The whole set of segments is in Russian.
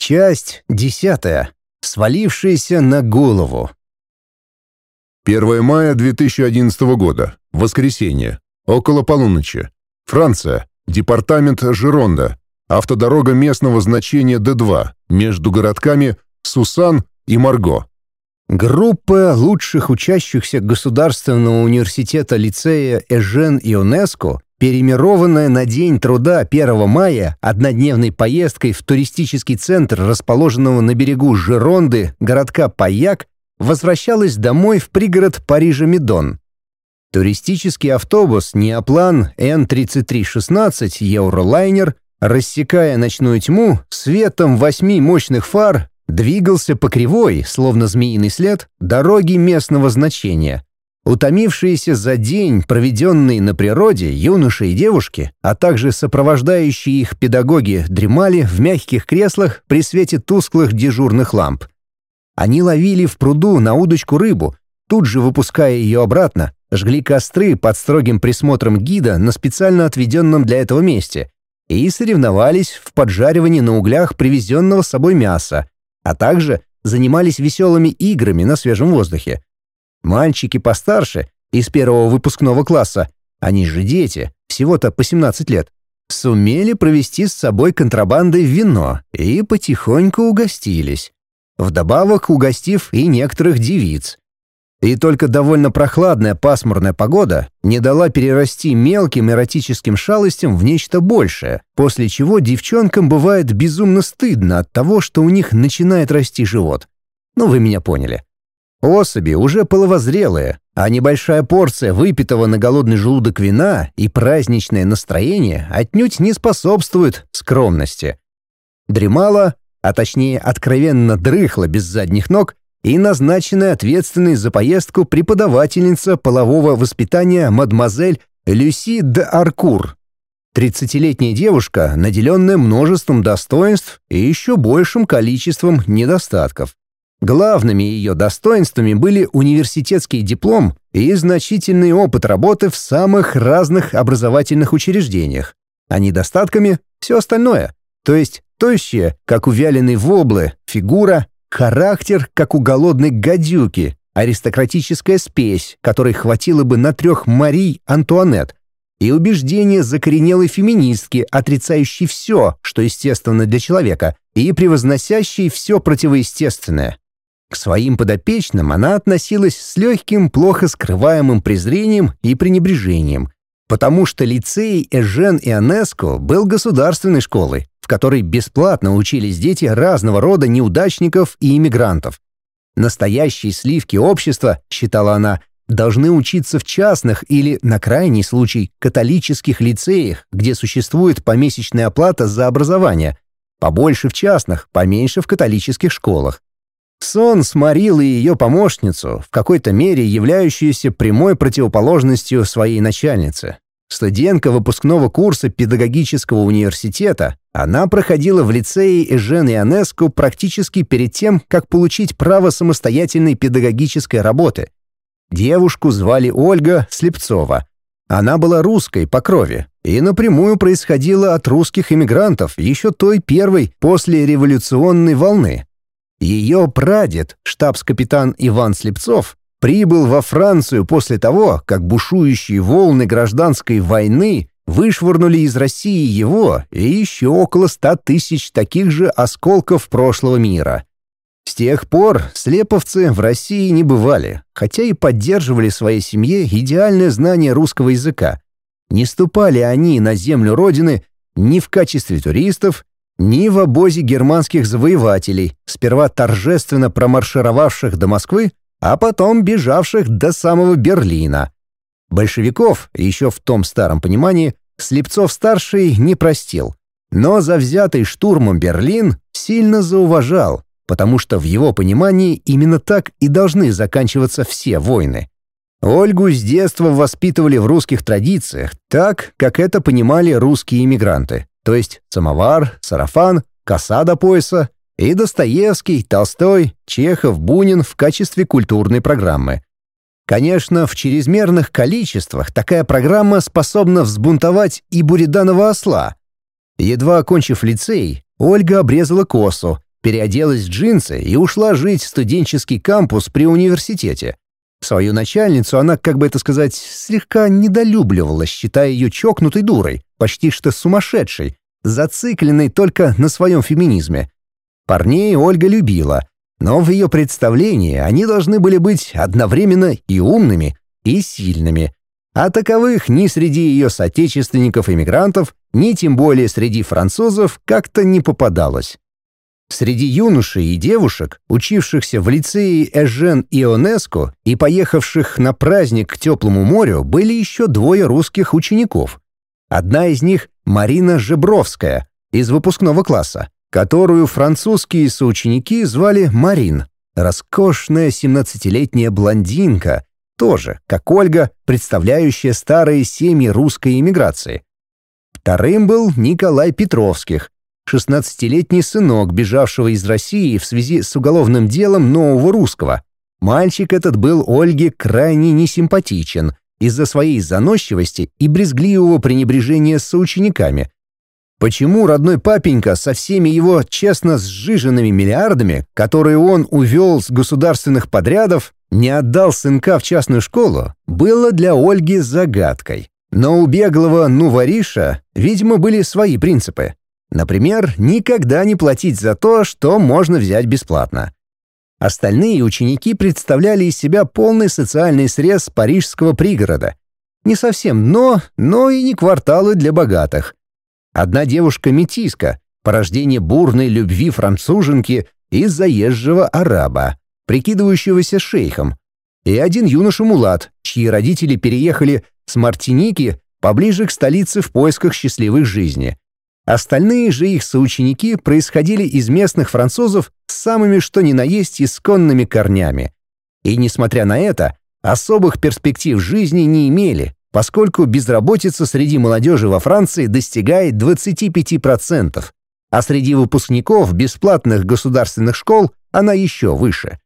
Часть десятая. Свалившаяся на голову. 1 мая 2011 года. Воскресенье. Около полуночи. Франция. Департамент Жеронда. Автодорога местного значения Д2 между городками Сусан и Марго. Группа лучших учащихся Государственного университета лицея Эжен Ионеско переименованная на день труда 1 мая однодневной поездкой в туристический центр, расположенного на берегу Жеронды, городка Паяк, возвращалась домой в пригород Парижа Медон. Туристический автобус «Неоплан Н-3316 Евролайнер», рассекая ночную тьму, светом восьми мощных фар двигался по кривой, словно змеиный след, дороги местного значения – Утомившиеся за день, проведенные на природе, юноши и девушки, а также сопровождающие их педагоги, дремали в мягких креслах при свете тусклых дежурных ламп. Они ловили в пруду на удочку рыбу, тут же выпуская ее обратно, жгли костры под строгим присмотром гида на специально отведенном для этого месте и соревновались в поджаривании на углях привезенного с собой мяса, а также занимались веселыми играми на свежем воздухе – Мальчики постарше, из первого выпускного класса, они же дети, всего-то по 17 лет, сумели провести с собой контрабандой вино и потихоньку угостились. Вдобавок угостив и некоторых девиц. И только довольно прохладная пасмурная погода не дала перерасти мелким эротическим шалостям в нечто большее, после чего девчонкам бывает безумно стыдно от того, что у них начинает расти живот. Ну, вы меня поняли. Особи уже половозрелые, а небольшая порция выпитого на голодный желудок вина и праздничное настроение отнюдь не способствуют скромности. Дремала, а точнее откровенно дрыхла без задних ног, и назначенная ответственной за поездку преподавательница полового воспитания мадемуазель Люси де Аркур. Тридцатилетняя девушка, наделенная множеством достоинств и еще большим количеством недостатков. Главными ее достоинствами были университетский диплом и значительный опыт работы в самых разных образовательных учреждениях, а недостатками — все остальное, то есть тощая, как у вяленой воблы, фигура, характер, как у голодной гадюки, аристократическая спесь, которой хватило бы на трех Марий Антуанет, и убеждение закоренелой феминистки, отрицающей все, что естественно для человека, и превозносящей все противоестественное. К своим подопечным она относилась с легким, плохо скрываемым презрением и пренебрежением, потому что лицей Эжен и Ионеско был государственной школой, в которой бесплатно учились дети разного рода неудачников и иммигрантов. Настоящие сливки общества, считала она, должны учиться в частных или, на крайний случай, католических лицеях, где существует помесячная оплата за образование, побольше в частных, поменьше в католических школах. Сон сморил и ее помощницу, в какой-то мере являющуюся прямой противоположностью своей начальнице. Студентка выпускного курса педагогического университета, она проходила в лицее Эжен Ионеску практически перед тем, как получить право самостоятельной педагогической работы. Девушку звали Ольга Слепцова. Она была русской по крови и напрямую происходила от русских иммигрантов еще той первой послереволюционной волны – ее прадед, штабс-капитан Иван Слепцов, прибыл во Францию после того, как бушующие волны гражданской войны вышвырнули из России его и еще около ста тысяч таких же осколков прошлого мира. С тех пор слеповцы в России не бывали, хотя и поддерживали своей семье идеальное знание русского языка. Не ступали они на землю Родины ни в качестве туристов, ни в обозе германских завоевателей, сперва торжественно промаршировавших до Москвы, а потом бежавших до самого Берлина. Большевиков, еще в том старом понимании, Слепцов-старший не простил, но за взятый штурмом Берлин сильно зауважал, потому что в его понимании именно так и должны заканчиваться все войны. Ольгу с детства воспитывали в русских традициях, так, как это понимали русские иммигранты то есть самовар, сарафан, коса до пояса и Достоевский, Толстой, Чехов, Бунин в качестве культурной программы. Конечно, в чрезмерных количествах такая программа способна взбунтовать и буриданова осла. Едва окончив лицей, Ольга обрезала косу, переоделась в джинсы и ушла жить в студенческий кампус при университете. Свою начальницу она, как бы это сказать, слегка недолюбливала, считая ее чокнутой дурой, почти что сумасшедшей, зацикленной только на своем феминизме. Парней Ольга любила, но в ее представлении они должны были быть одновременно и умными, и сильными. А таковых ни среди ее соотечественников эмигрантов, ни тем более среди французов как-то не попадалось. Среди юношей и девушек, учившихся в лицее Эжен Ионеско и поехавших на праздник к теплому морю, были еще двое русских учеников. Одна из них — Марина Жебровская, из выпускного класса, которую французские соученики звали Марин. Роскошная 17-летняя блондинка, тоже, как Ольга, представляющая старые семьи русской эмиграции. Вторым был Николай Петровских — 16-летний сынок, бежавшего из России в связи с уголовным делом нового русского. Мальчик этот был Ольге крайне несимпатичен из-за своей заносчивости и брезгливого пренебрежения с соучениками. Почему родной папенька со всеми его честно сжиженными миллиардами, которые он увел с государственных подрядов, не отдал сынка в частную школу, было для Ольги загадкой. Но у беглого ну видимо, были свои принципы. Например, никогда не платить за то, что можно взять бесплатно. Остальные ученики представляли из себя полный социальный срез парижского пригорода. Не совсем «но», но и не кварталы для богатых. Одна девушка-метиска, порождение бурной любви француженки из заезжего араба, прикидывающегося шейхом, и один юноша-мулат, чьи родители переехали с Мартиники поближе к столице в поисках счастливой жизни – Остальные же их соученики происходили из местных французов с самыми что ни на есть исконными корнями. И, несмотря на это, особых перспектив жизни не имели, поскольку безработица среди молодежи во Франции достигает 25%, а среди выпускников бесплатных государственных школ она еще выше.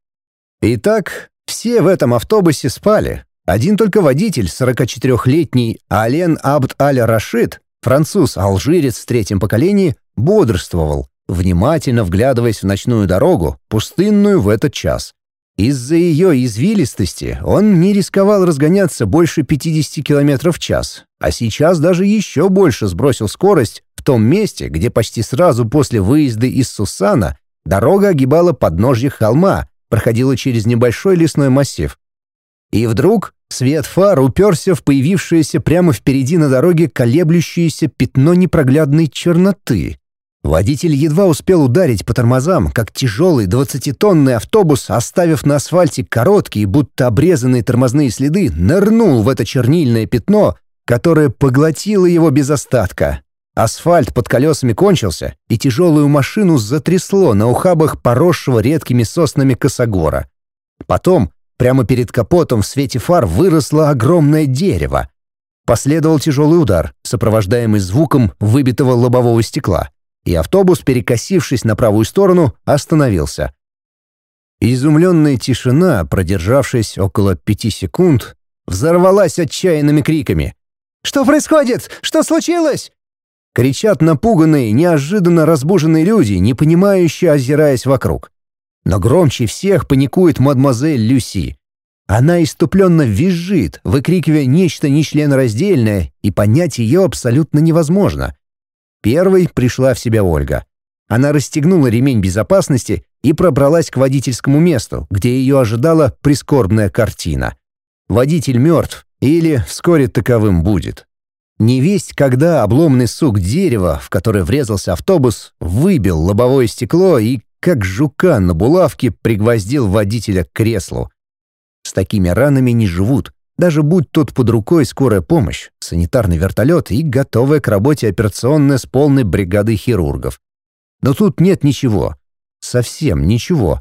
Итак, все в этом автобусе спали. Один только водитель, 44-летний Ален Абд Аль-Рашид, Француз-алжирец в третьем поколении бодрствовал, внимательно вглядываясь в ночную дорогу, пустынную в этот час. Из-за ее извилистости он не рисковал разгоняться больше 50 км в час, а сейчас даже еще больше сбросил скорость в том месте, где почти сразу после выезда из Сусана дорога огибала подножье холма, проходила через небольшой лесной массив. И вдруг Свет фар уперся в появившееся прямо впереди на дороге колеблющееся пятно непроглядной черноты. Водитель едва успел ударить по тормозам, как тяжелый двадцатитонный автобус, оставив на асфальте короткие, будто обрезанные тормозные следы, нырнул в это чернильное пятно, которое поглотило его без остатка. Асфальт под колесами кончился, и тяжелую машину затрясло на ухабах поросшего редкими соснами косогора. Потом Прямо перед капотом в свете фар выросло огромное дерево. Последовал тяжелый удар, сопровождаемый звуком выбитого лобового стекла, и автобус, перекосившись на правую сторону, остановился. Изумленная тишина, продержавшись около пяти секунд, взорвалась отчаянными криками. «Что происходит? Что случилось?» Кричат напуганные, неожиданно разбуженные люди, не понимающие, озираясь вокруг. Но громче всех паникует мадемуазель Люси. Она иступленно визжит, выкрикивая нечто нечленораздельное, и понять ее абсолютно невозможно. Первой пришла в себя Ольга. Она расстегнула ремень безопасности и пробралась к водительскому месту, где ее ожидала прискорбная картина. Водитель мертв или вскоре таковым будет. Невесть, когда обломный сук дерева, в который врезался автобус, выбил лобовое стекло и как жука на булавке пригвоздил водителя к креслу. С такими ранами не живут, даже будь тот под рукой скорая помощь, санитарный вертолет и готовая к работе операционная с полной бригадой хирургов. Но тут нет ничего. Совсем ничего.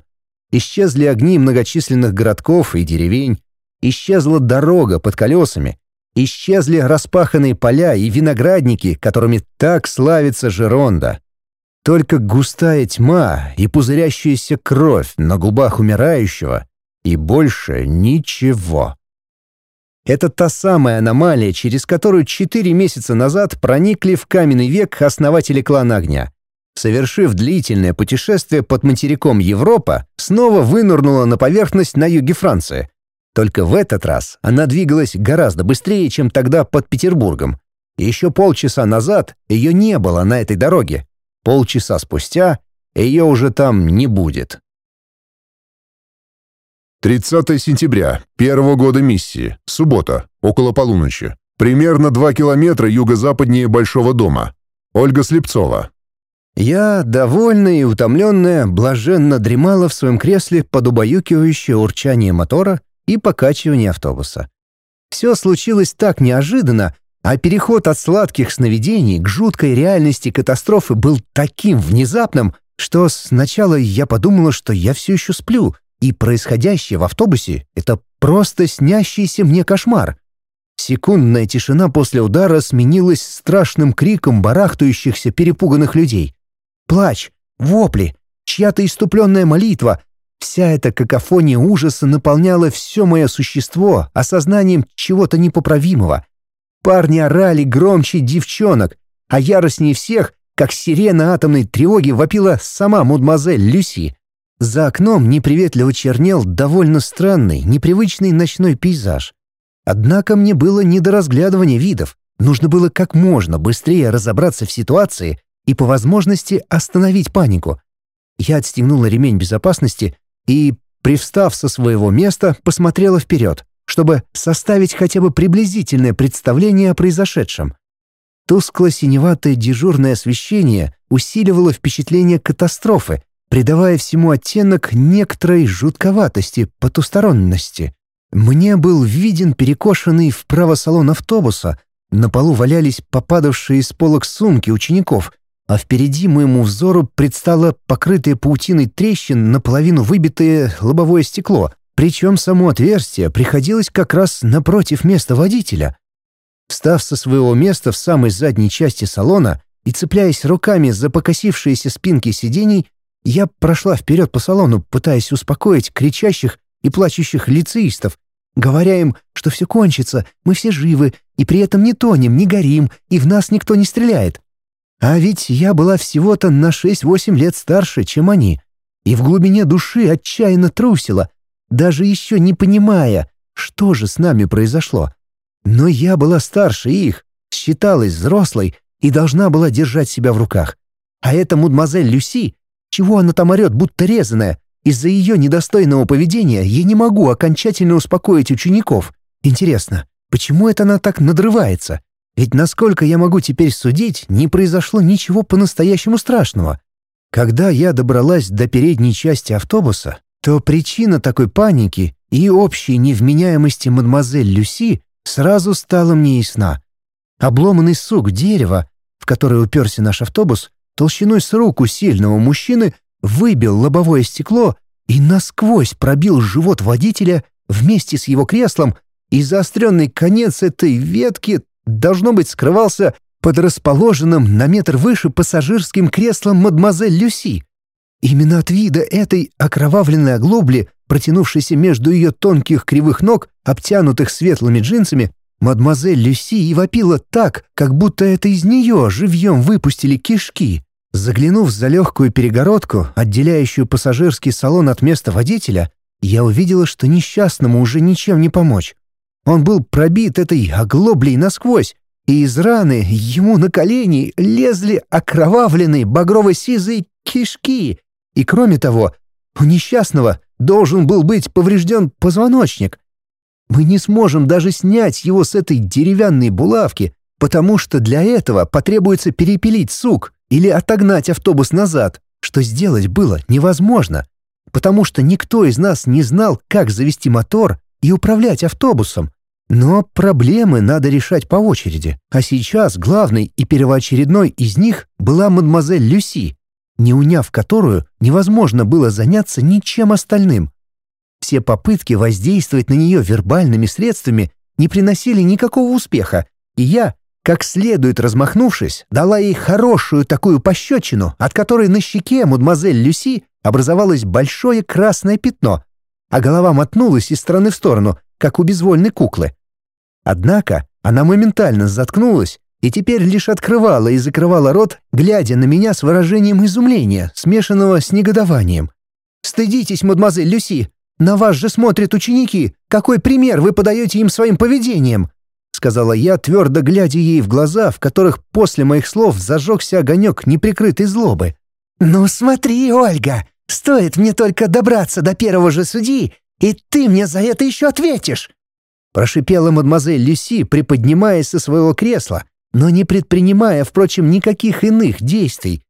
Исчезли огни многочисленных городков и деревень. Исчезла дорога под колесами. Исчезли распаханные поля и виноградники, которыми так славится Жеронда. Только густая тьма и пузырящаяся кровь на губах умирающего, и больше ничего. Это та самая аномалия, через которую четыре месяца назад проникли в каменный век основатели клана огня. Совершив длительное путешествие под материком Европа, снова вынырнула на поверхность на юге Франции. Только в этот раз она двигалась гораздо быстрее, чем тогда под Петербургом. Еще полчаса назад ее не было на этой дороге, Полчаса спустя ее уже там не будет. 30 сентября, первого года миссии, суббота, около полуночи. Примерно 2 километра юго-западнее Большого дома. Ольга Слепцова. Я, довольная и утомленная, блаженно дремала в своем кресле под убаюкивающее урчание мотора и покачивание автобуса. Все случилось так неожиданно, а переход от сладких сновидений к жуткой реальности катастрофы был таким внезапным, что сначала я подумала, что я все еще сплю, и происходящее в автобусе — это просто снящийся мне кошмар. Секундная тишина после удара сменилась страшным криком барахтающихся перепуганных людей. Плач, вопли, чья-то иступленная молитва — Вся эта какофония ужаса наполняла все мое существо осознанием чего-то непоправимого — Парни орали громче девчонок, а яростнее всех, как сирена атомной тревоги, вопила сама мадемуазель Люси. За окном неприветливо чернел довольно странный, непривычный ночной пейзаж. Однако мне было не до разглядывания видов. Нужно было как можно быстрее разобраться в ситуации и по возможности остановить панику. Я отстегнула ремень безопасности и, привстав со своего места, посмотрела вперед чтобы составить хотя бы приблизительное представление о произошедшем. Тускло-синеватое дежурное освещение усиливало впечатление катастрофы, придавая всему оттенок некоторой жутковатости, потусторонности. Мне был виден перекошенный вправо салон автобуса, на полу валялись попадавшие из полок сумки учеников, а впереди моему взору предстало покрытое паутиной трещин наполовину выбитое лобовое стекло, причем само отверстие приходилось как раз напротив места водителя. Встав со своего места в самой задней части салона и цепляясь руками за покосившиеся спинки сидений, я прошла вперед по салону, пытаясь успокоить кричащих и плачущих лицеистов, говоря им, что все кончится, мы все живы, и при этом не тонем, не горим, и в нас никто не стреляет. А ведь я была всего-то на 6-8 лет старше, чем они, и в глубине души отчаянно трусила, даже еще не понимая, что же с нами произошло. Но я была старше их, считалась взрослой и должна была держать себя в руках. А эта мадемуазель Люси, чего она там орет, будто резаная, из-за ее недостойного поведения я не могу окончательно успокоить учеников. Интересно, почему это она так надрывается? Ведь, насколько я могу теперь судить, не произошло ничего по-настоящему страшного. Когда я добралась до передней части автобуса, то причина такой паники и общей невменяемости мадемуазель Люси сразу стала мне ясна. Обломанный сук дерева, в который уперся наш автобус, толщиной с руку сильного мужчины выбил лобовое стекло и насквозь пробил живот водителя вместе с его креслом, и заостренный конец этой ветки, должно быть, скрывался под расположенным на метр выше пассажирским креслом мадемуазель Люси. Именно от вида этой окровавленной оглобли, протянувшейся между ее тонких кривых ног, обтянутых светлыми джинсами, мадемуазель Люси и вопила так, как будто это из нее живьем выпустили кишки. Заглянув за легкую перегородку, отделяющую пассажирский салон от места водителя, я увидела, что несчастному уже ничем не помочь. Он был пробит этой оглоблей насквозь, и из раны ему на колени лезли окровавленные багрово-сизые кишки, и кроме того, у несчастного должен был быть поврежден позвоночник. Мы не сможем даже снять его с этой деревянной булавки, потому что для этого потребуется перепилить сук или отогнать автобус назад, что сделать было невозможно, потому что никто из нас не знал, как завести мотор и управлять автобусом. Но проблемы надо решать по очереди. А сейчас главной и первоочередной из них была мадемуазель Люси, не уняв которую, невозможно было заняться ничем остальным. Все попытки воздействовать на нее вербальными средствами не приносили никакого успеха, и я, как следует размахнувшись, дала ей хорошую такую пощечину, от которой на щеке мадемуазель Люси образовалось большое красное пятно, а голова мотнулась из стороны в сторону, как у безвольной куклы. Однако она моментально заткнулась и теперь лишь открывала и закрывала рот, глядя на меня с выражением изумления, смешанного с негодованием. «Стыдитесь, мадемуазель Люси! На вас же смотрят ученики! Какой пример вы подаете им своим поведением!» Сказала я, твердо глядя ей в глаза, в которых после моих слов зажегся огонек неприкрытой злобы. «Ну смотри, Ольга, стоит мне только добраться до первого же судьи, и ты мне за это еще ответишь!» Прошипела мадемуазель Люси, приподнимаясь со своего кресла, но не предпринимая, впрочем, никаких иных действий.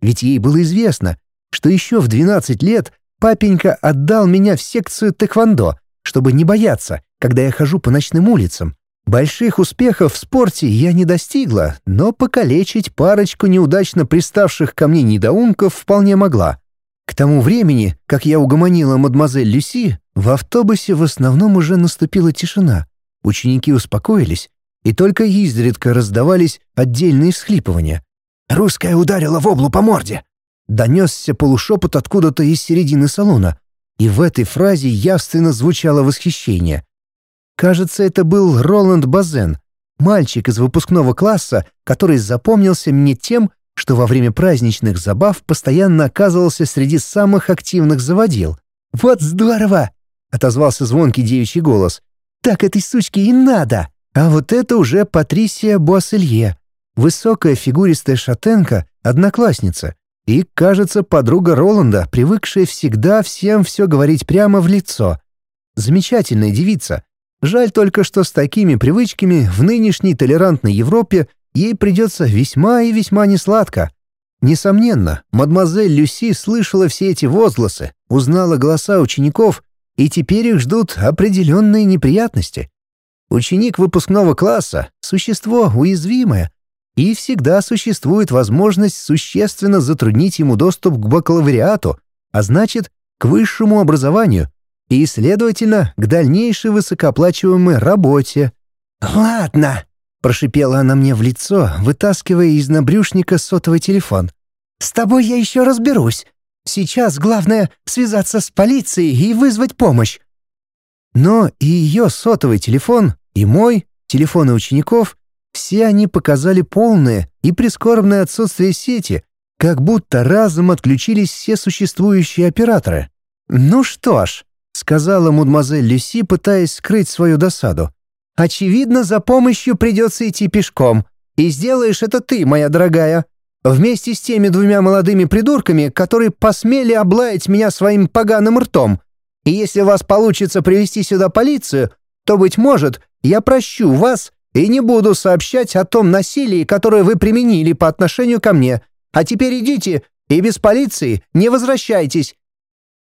Ведь ей было известно, что еще в 12 лет папенька отдал меня в секцию тэквондо, чтобы не бояться, когда я хожу по ночным улицам. Больших успехов в спорте я не достигла, но покалечить парочку неудачно приставших ко мне недоумков вполне могла. К тому времени, как я угомонила мадемуазель Люси, в автобусе в основном уже наступила тишина. Ученики успокоились, и только изредка раздавались отдельные всхлипывания. «Русская ударила в воблу по морде!» Донесся полушепот откуда-то из середины салона, и в этой фразе явственно звучало восхищение. Кажется, это был Роланд Базен, мальчик из выпускного класса, который запомнился мне тем, что во время праздничных забав постоянно оказывался среди самых активных заводил. «Вот здорово!» — отозвался звонкий девичий голос. «Так этой сучке и надо!» А вот это уже Патрисия Буасселье, высокая фигуристая шатенка, одноклассница, и, кажется, подруга Роланда, привыкшая всегда всем все говорить прямо в лицо. Замечательная девица. Жаль только, что с такими привычками в нынешней толерантной Европе ей придется весьма и весьма несладко. Несомненно, мадемуазель Люси слышала все эти возгласы, узнала голоса учеников, и теперь их ждут определенные неприятности. Ученик выпускного класса — существо уязвимое, и всегда существует возможность существенно затруднить ему доступ к бакалавриату, а значит, к высшему образованию и, следовательно, к дальнейшей высокооплачиваемой работе. «Ладно», — прошипела она мне в лицо, вытаскивая из набрюшника сотовый телефон. «С тобой я еще разберусь. Сейчас главное — связаться с полицией и вызвать помощь». Но и ее сотовый телефон и мой, телефоны учеников, все они показали полное и прискорбное отсутствие сети, как будто разом отключились все существующие операторы. «Ну что ж», — сказала мадемуазель Люси, пытаясь скрыть свою досаду, «очевидно, за помощью придется идти пешком, и сделаешь это ты, моя дорогая, вместе с теми двумя молодыми придурками, которые посмели облаять меня своим поганым ртом. И если у вас получится привести сюда полицию, то, быть может, я прощу вас и не буду сообщать о том насилии, которое вы применили по отношению ко мне. А теперь идите и без полиции не возвращайтесь».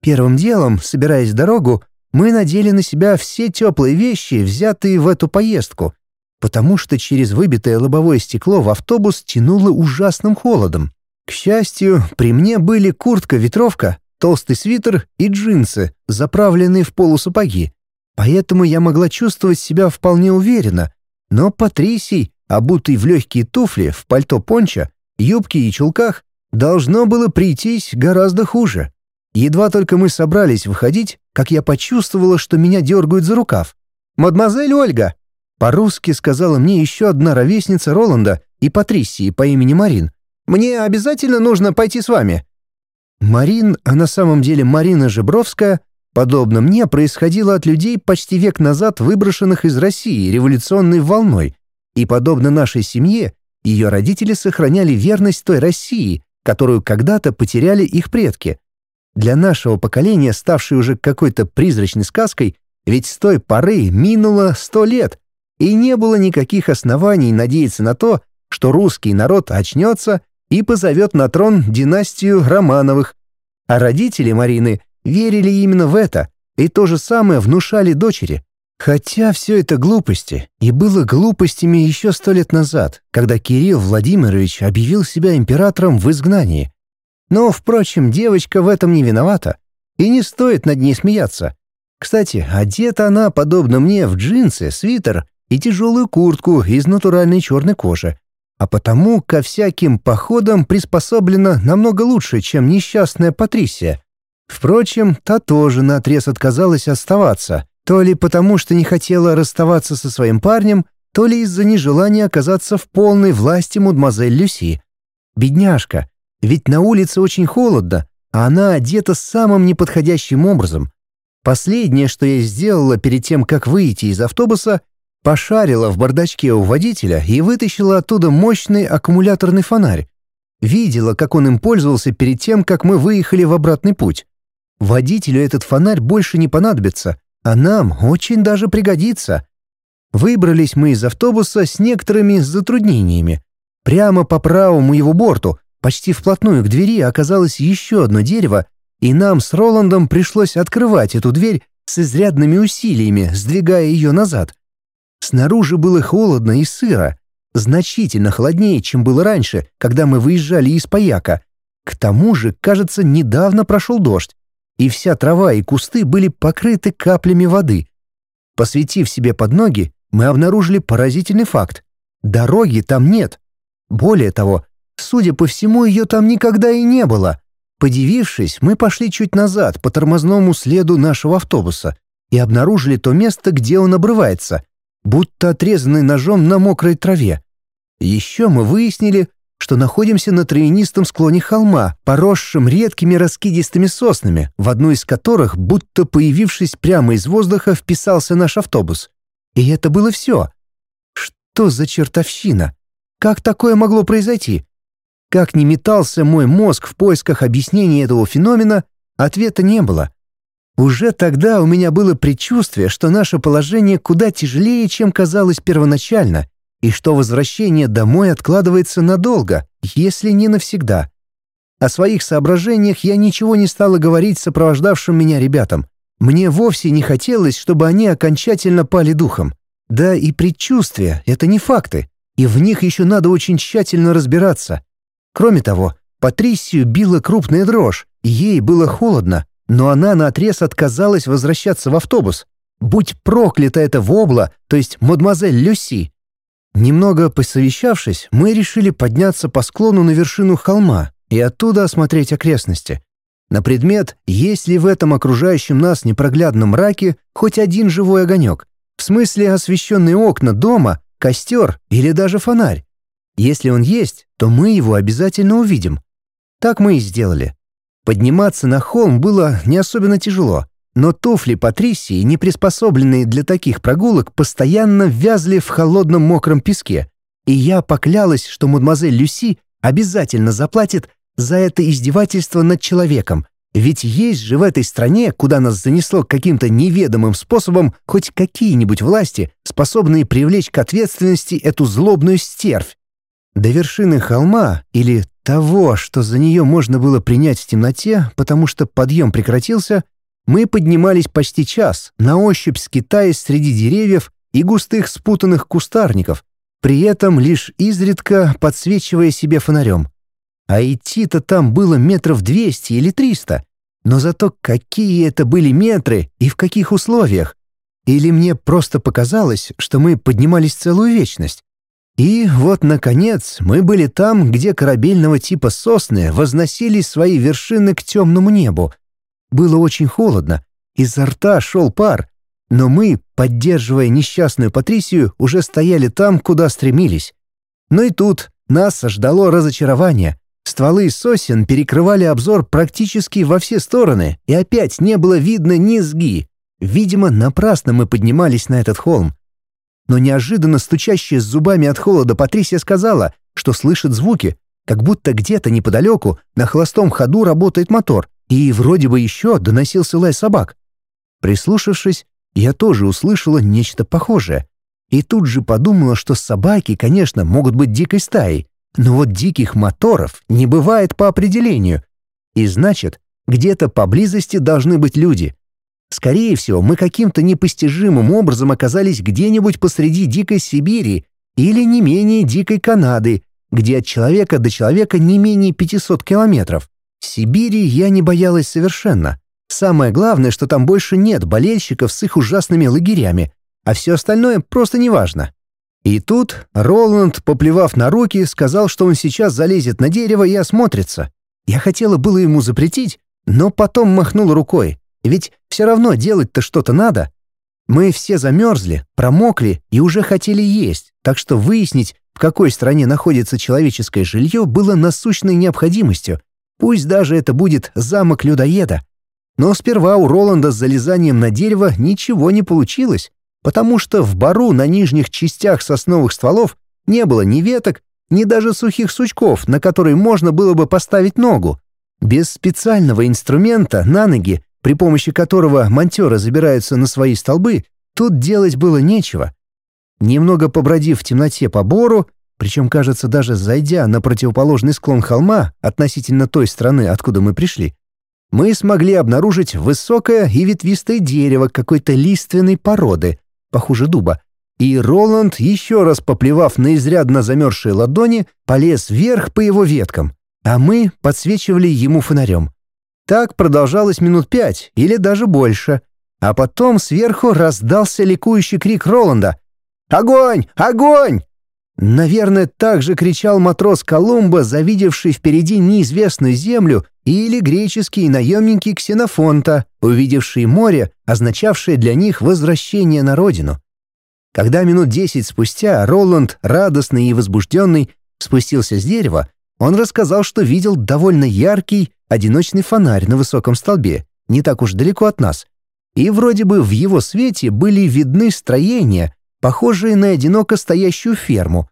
Первым делом, собираясь в дорогу, мы надели на себя все теплые вещи, взятые в эту поездку, потому что через выбитое лобовое стекло в автобус тянуло ужасным холодом. К счастью, при мне были куртка-ветровка, толстый свитер и джинсы, заправленные в полусапоги, Поэтому я могла чувствовать себя вполне уверенно, но Патрисий, обутый в легкие туфли, в пальто понча, юбке и чулках, должно было прийтись гораздо хуже. Едва только мы собрались выходить, как я почувствовала, что меня дергают за рукав. «Мадемуазель Ольга!» По-русски сказала мне еще одна ровесница Роланда и Патрисии по имени Марин. «Мне обязательно нужно пойти с вами». Марин, а на самом деле Марина Жебровская, Подобно мне происходило от людей почти век назад выброшенных из России революционной волной, и, подобно нашей семье, ее родители сохраняли верность той России, которую когда-то потеряли их предки. Для нашего поколения, ставшей уже какой-то призрачной сказкой, ведь с той поры минуло сто лет, и не было никаких оснований надеяться на то, что русский народ очнется и позовет на трон династию Романовых. А родители Марины – верили именно в это и то же самое внушали дочери. Хотя все это глупости, и было глупостями еще сто лет назад, когда Кирилл Владимирович объявил себя императором в изгнании. Но, впрочем, девочка в этом не виновата, и не стоит над ней смеяться. Кстати, одета она, подобно мне, в джинсы, свитер и тяжелую куртку из натуральной черной кожи, а потому ко всяким походам приспособлена намного лучше, чем несчастная Патрисия, Впрочем, та тоже наотрез отказалась оставаться, то ли потому, что не хотела расставаться со своим парнем, то ли из-за нежелания оказаться в полной власти мадемуазель Люси. Бедняжка, ведь на улице очень холодно, а она одета самым неподходящим образом. Последнее, что я сделала перед тем, как выйти из автобуса, пошарила в бардачке у водителя и вытащила оттуда мощный аккумуляторный фонарь. Видела, как он им пользовался перед тем, как мы выехали в обратный путь. Водителю этот фонарь больше не понадобится, а нам очень даже пригодится. Выбрались мы из автобуса с некоторыми затруднениями. Прямо по правому его борту, почти вплотную к двери, оказалось еще одно дерево, и нам с Роландом пришлось открывать эту дверь с изрядными усилиями, сдвигая ее назад. Снаружи было холодно и сыро, значительно холоднее, чем было раньше, когда мы выезжали из Паяка. К тому же, кажется, недавно прошел дождь и вся трава и кусты были покрыты каплями воды. Посветив себе под ноги, мы обнаружили поразительный факт. Дороги там нет. Более того, судя по всему, ее там никогда и не было. Подивившись, мы пошли чуть назад по тормозному следу нашего автобуса и обнаружили то место, где он обрывается, будто отрезанный ножом на мокрой траве. Еще мы выяснили, что находимся на травянистом склоне холма, поросшем редкими раскидистыми соснами, в одну из которых, будто появившись прямо из воздуха, вписался наш автобус. И это было все. Что за чертовщина? Как такое могло произойти? Как ни метался мой мозг в поисках объяснения этого феномена, ответа не было. Уже тогда у меня было предчувствие, что наше положение куда тяжелее, чем казалось первоначально, и что возвращение домой откладывается надолго, если не навсегда. О своих соображениях я ничего не стала говорить сопровождавшим меня ребятам. Мне вовсе не хотелось, чтобы они окончательно пали духом. Да и предчувствия — это не факты, и в них еще надо очень тщательно разбираться. Кроме того, Патрисию била крупная дрожь, ей было холодно, но она наотрез отказалась возвращаться в автобус. Будь проклята эта вобла, то есть мадемуазель Люси, Немного посовещавшись, мы решили подняться по склону на вершину холма и оттуда осмотреть окрестности. На предмет, есть ли в этом окружающем нас непроглядном мраке хоть один живой огонек, в смысле освещенные окна дома, костер или даже фонарь. Если он есть, то мы его обязательно увидим. Так мы и сделали. Подниматься на холм было не особенно тяжело — но туфли Патрисии, не приспособленные для таких прогулок, постоянно вязли в холодном мокром песке, и я поклялась, что мадемуазель Люси обязательно заплатит за это издевательство над человеком, ведь есть же в этой стране, куда нас занесло каким-то неведомым способом, хоть какие-нибудь власти, способные привлечь к ответственности эту злобную стервь. До вершины холма, или того, что за нее можно было принять в темноте, потому что подъем прекратился, мы поднимались почти час, на ощупь скитаясь среди деревьев и густых спутанных кустарников, при этом лишь изредка подсвечивая себе фонарем. А идти-то там было метров двести или триста. Но зато какие это были метры и в каких условиях? Или мне просто показалось, что мы поднимались целую вечность? И вот, наконец, мы были там, где корабельного типа сосны возносили свои вершины к темному небу, было очень холодно, изо рта шел пар, но мы, поддерживая несчастную Патрисию, уже стояли там, куда стремились. Но и тут нас ждало разочарование. Стволы сосен перекрывали обзор практически во все стороны, и опять не было видно низги. Видимо, напрасно мы поднимались на этот холм. Но неожиданно стучащая с зубами от холода Патрисия сказала, что слышит звуки, как будто где-то неподалеку на холостом ходу работает мотор. И вроде бы еще доносился лай собак. Прислушавшись, я тоже услышала нечто похожее. И тут же подумала, что собаки, конечно, могут быть дикой стаей, но вот диких моторов не бывает по определению. И значит, где-то поблизости должны быть люди. Скорее всего, мы каким-то непостижимым образом оказались где-нибудь посреди дикой Сибири или не менее дикой Канады, где от человека до человека не менее 500 километров. Сибири я не боялась совершенно. Самое главное, что там больше нет болельщиков с их ужасными лагерями, а все остальное просто неважно. И тут Роланд, поплевав на руки, сказал, что он сейчас залезет на дерево и осмотрится. Я хотела было ему запретить, но потом махнул рукой. Ведь все равно делать-то что-то надо. Мы все замерзли, промокли и уже хотели есть, так что выяснить, в какой стране находится человеческое жилье, было насущной необходимостью, Пусть даже это будет замок людоеда. Но сперва у Роланда с залезанием на дерево ничего не получилось, потому что в бару на нижних частях сосновых стволов не было ни веток, ни даже сухих сучков, на которые можно было бы поставить ногу. Без специального инструмента на ноги, при помощи которого монтеры забираются на свои столбы, тут делать было нечего. Немного побродив в темноте по бору, причем, кажется, даже зайдя на противоположный склон холма относительно той стороны, откуда мы пришли, мы смогли обнаружить высокое и ветвистое дерево какой-то лиственной породы, похуже дуба. И Роланд, еще раз поплевав на изрядно замерзшие ладони, полез вверх по его веткам, а мы подсвечивали ему фонарем. Так продолжалось минут пять или даже больше. А потом сверху раздался ликующий крик Роланда. «Огонь! Огонь!» Наверное, так же кричал матрос Колумба, завидевший впереди неизвестную землю, или греческие наемники Ксенофонта, увидевшие море, означавшее для них возвращение на родину. Когда минут десять спустя Роланд, радостный и возбужденный, спустился с дерева, он рассказал, что видел довольно яркий, одиночный фонарь на высоком столбе, не так уж далеко от нас. И вроде бы в его свете были видны строения, похожие на одиноко стоящую ферму.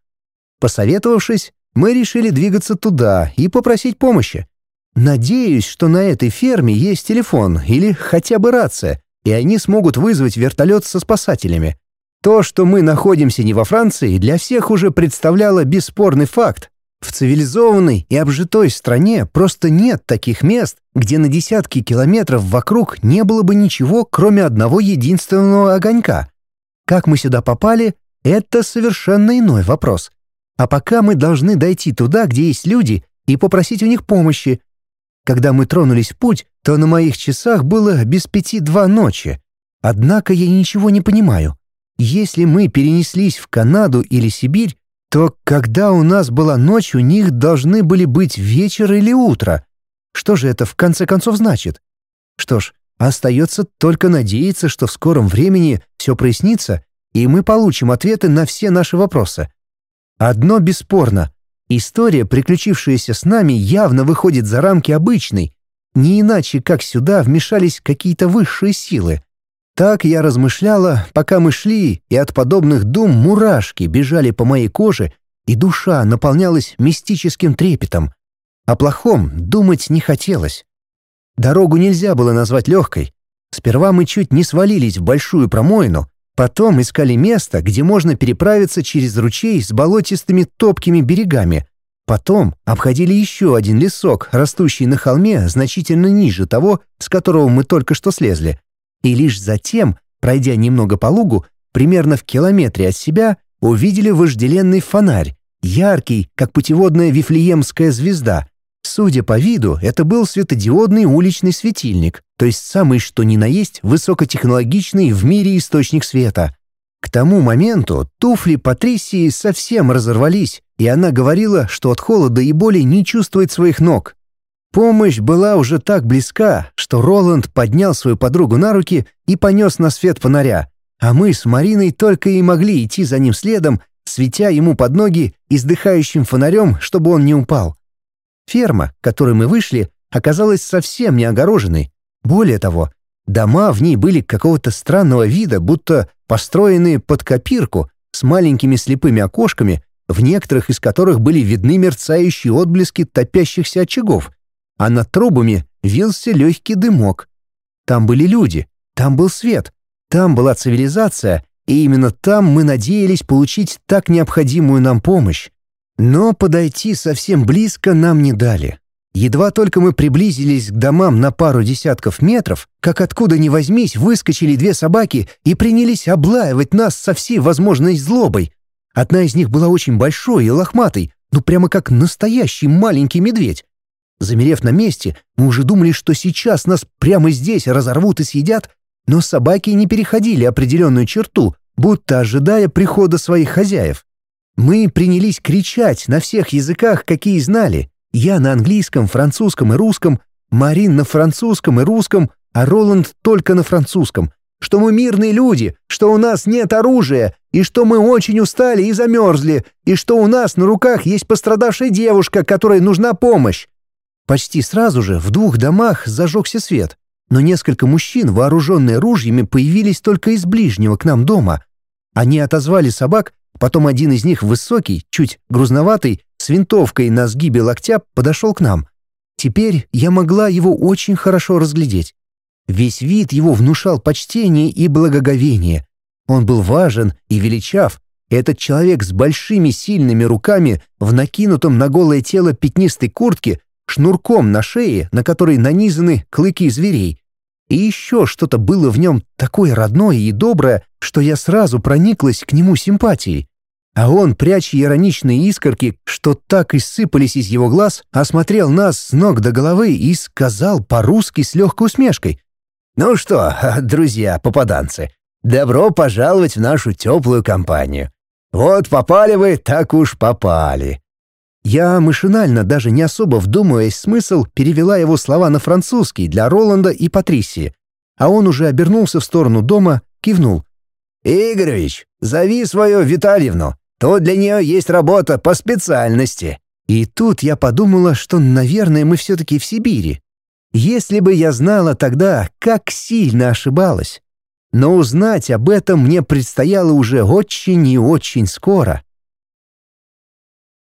Посоветовавшись, мы решили двигаться туда и попросить помощи. Надеюсь, что на этой ферме есть телефон или хотя бы рация, и они смогут вызвать вертолет со спасателями. То, что мы находимся не во Франции, для всех уже представляло бесспорный факт. В цивилизованной и обжитой стране просто нет таких мест, где на десятки километров вокруг не было бы ничего, кроме одного единственного огонька. Как мы сюда попали, это совершенно иной вопрос. А пока мы должны дойти туда, где есть люди, и попросить у них помощи. Когда мы тронулись в путь, то на моих часах было без пяти два ночи. Однако я ничего не понимаю. Если мы перенеслись в Канаду или Сибирь, то когда у нас была ночь, у них должны были быть вечер или утро. Что же это в конце концов значит? Что ж, Остается только надеяться, что в скором времени все прояснится, и мы получим ответы на все наши вопросы. Одно бесспорно. История, приключившаяся с нами, явно выходит за рамки обычной. Не иначе, как сюда вмешались какие-то высшие силы. Так я размышляла, пока мы шли, и от подобных дум мурашки бежали по моей коже, и душа наполнялась мистическим трепетом. О плохом думать не хотелось. Дорогу нельзя было назвать легкой. Сперва мы чуть не свалились в большую промоину, потом искали место, где можно переправиться через ручей с болотистыми топкими берегами. Потом обходили еще один лесок, растущий на холме значительно ниже того, с которого мы только что слезли. И лишь затем, пройдя немного по лугу, примерно в километре от себя, увидели вожделенный фонарь, яркий, как путеводная вифлеемская звезда, Судя по виду, это был светодиодный уличный светильник, то есть самый что ни на есть высокотехнологичный в мире источник света. К тому моменту туфли Патрисии совсем разорвались, и она говорила, что от холода и боли не чувствует своих ног. Помощь была уже так близка, что Роланд поднял свою подругу на руки и понес на свет фонаря, а мы с Мариной только и могли идти за ним следом, светя ему под ноги издыхающим фонарем, чтобы он не упал. Ферма, к которой мы вышли, оказалась совсем не огороженной. Более того, дома в ней были какого-то странного вида, будто построенные под копирку, с маленькими слепыми окошками, в некоторых из которых были видны мерцающие отблески топящихся очагов, а над трубами вился легкий дымок. Там были люди, там был свет, там была цивилизация, и именно там мы надеялись получить так необходимую нам помощь. Но подойти совсем близко нам не дали. Едва только мы приблизились к домам на пару десятков метров, как откуда ни возьмись выскочили две собаки и принялись облаивать нас со всей возможной злобой. Одна из них была очень большой и лохматой, ну прямо как настоящий маленький медведь. Замерев на месте, мы уже думали, что сейчас нас прямо здесь разорвут и съедят, но собаки не переходили определенную черту, будто ожидая прихода своих хозяев. Мы принялись кричать на всех языках, какие знали. Я на английском, французском и русском, Марин на французском и русском, а Роланд только на французском. Что мы мирные люди, что у нас нет оружия, и что мы очень устали и замерзли, и что у нас на руках есть пострадавшая девушка, которой нужна помощь. Почти сразу же в двух домах зажегся свет, но несколько мужчин, вооруженные ружьями, появились только из ближнего к нам дома. Они отозвали собак Потом один из них, высокий, чуть грузноватый, с винтовкой на сгибе локтя подошел к нам. Теперь я могла его очень хорошо разглядеть. Весь вид его внушал почтение и благоговение. Он был важен и величав. Этот человек с большими сильными руками в накинутом на голое тело пятнистой куртке, шнурком на шее, на которой нанизаны клыки зверей, и еще что-то было в нем такое родное и доброе, что я сразу прониклась к нему симпатией. А он, пряча ироничные искорки, что так и сыпались из его глаз, осмотрел нас с ног до головы и сказал по-русски с легкой усмешкой. «Ну что, друзья-попаданцы, добро пожаловать в нашу теплую компанию. Вот попали вы, так уж попали. Я машинально, даже не особо вдумываясь смысл, перевела его слова на французский для Роланда и Патрисии, а он уже обернулся в сторону дома, кивнул. «Игоревич, зови свою Витальевну, то для нее есть работа по специальности». И тут я подумала, что, наверное, мы все-таки в Сибири. Если бы я знала тогда, как сильно ошибалась. Но узнать об этом мне предстояло уже очень и очень скоро.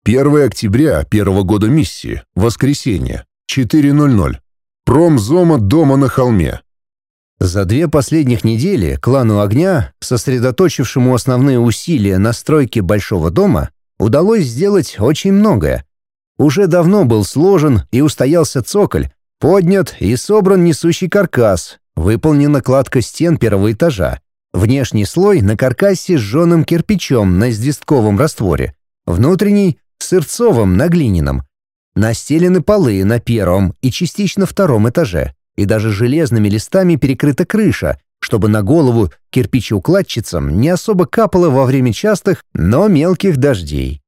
1 октября первого года миссии, воскресенье, 4.00. Промзома дома на холме. За две последних недели клану огня, сосредоточившему основные усилия на стройке большого дома, удалось сделать очень многое. Уже давно был сложен и устоялся цоколь, поднят и собран несущий каркас, выполнена кладка стен первого этажа, внешний слой на каркасе с жженым кирпичом на известковом растворе, внутренний Сырцовым на Глиняном. Настелены полы на первом и частично втором этаже, и даже железными листами перекрыта крыша, чтобы на голову кирпичеукладчицам не особо капало во время частых, но мелких дождей.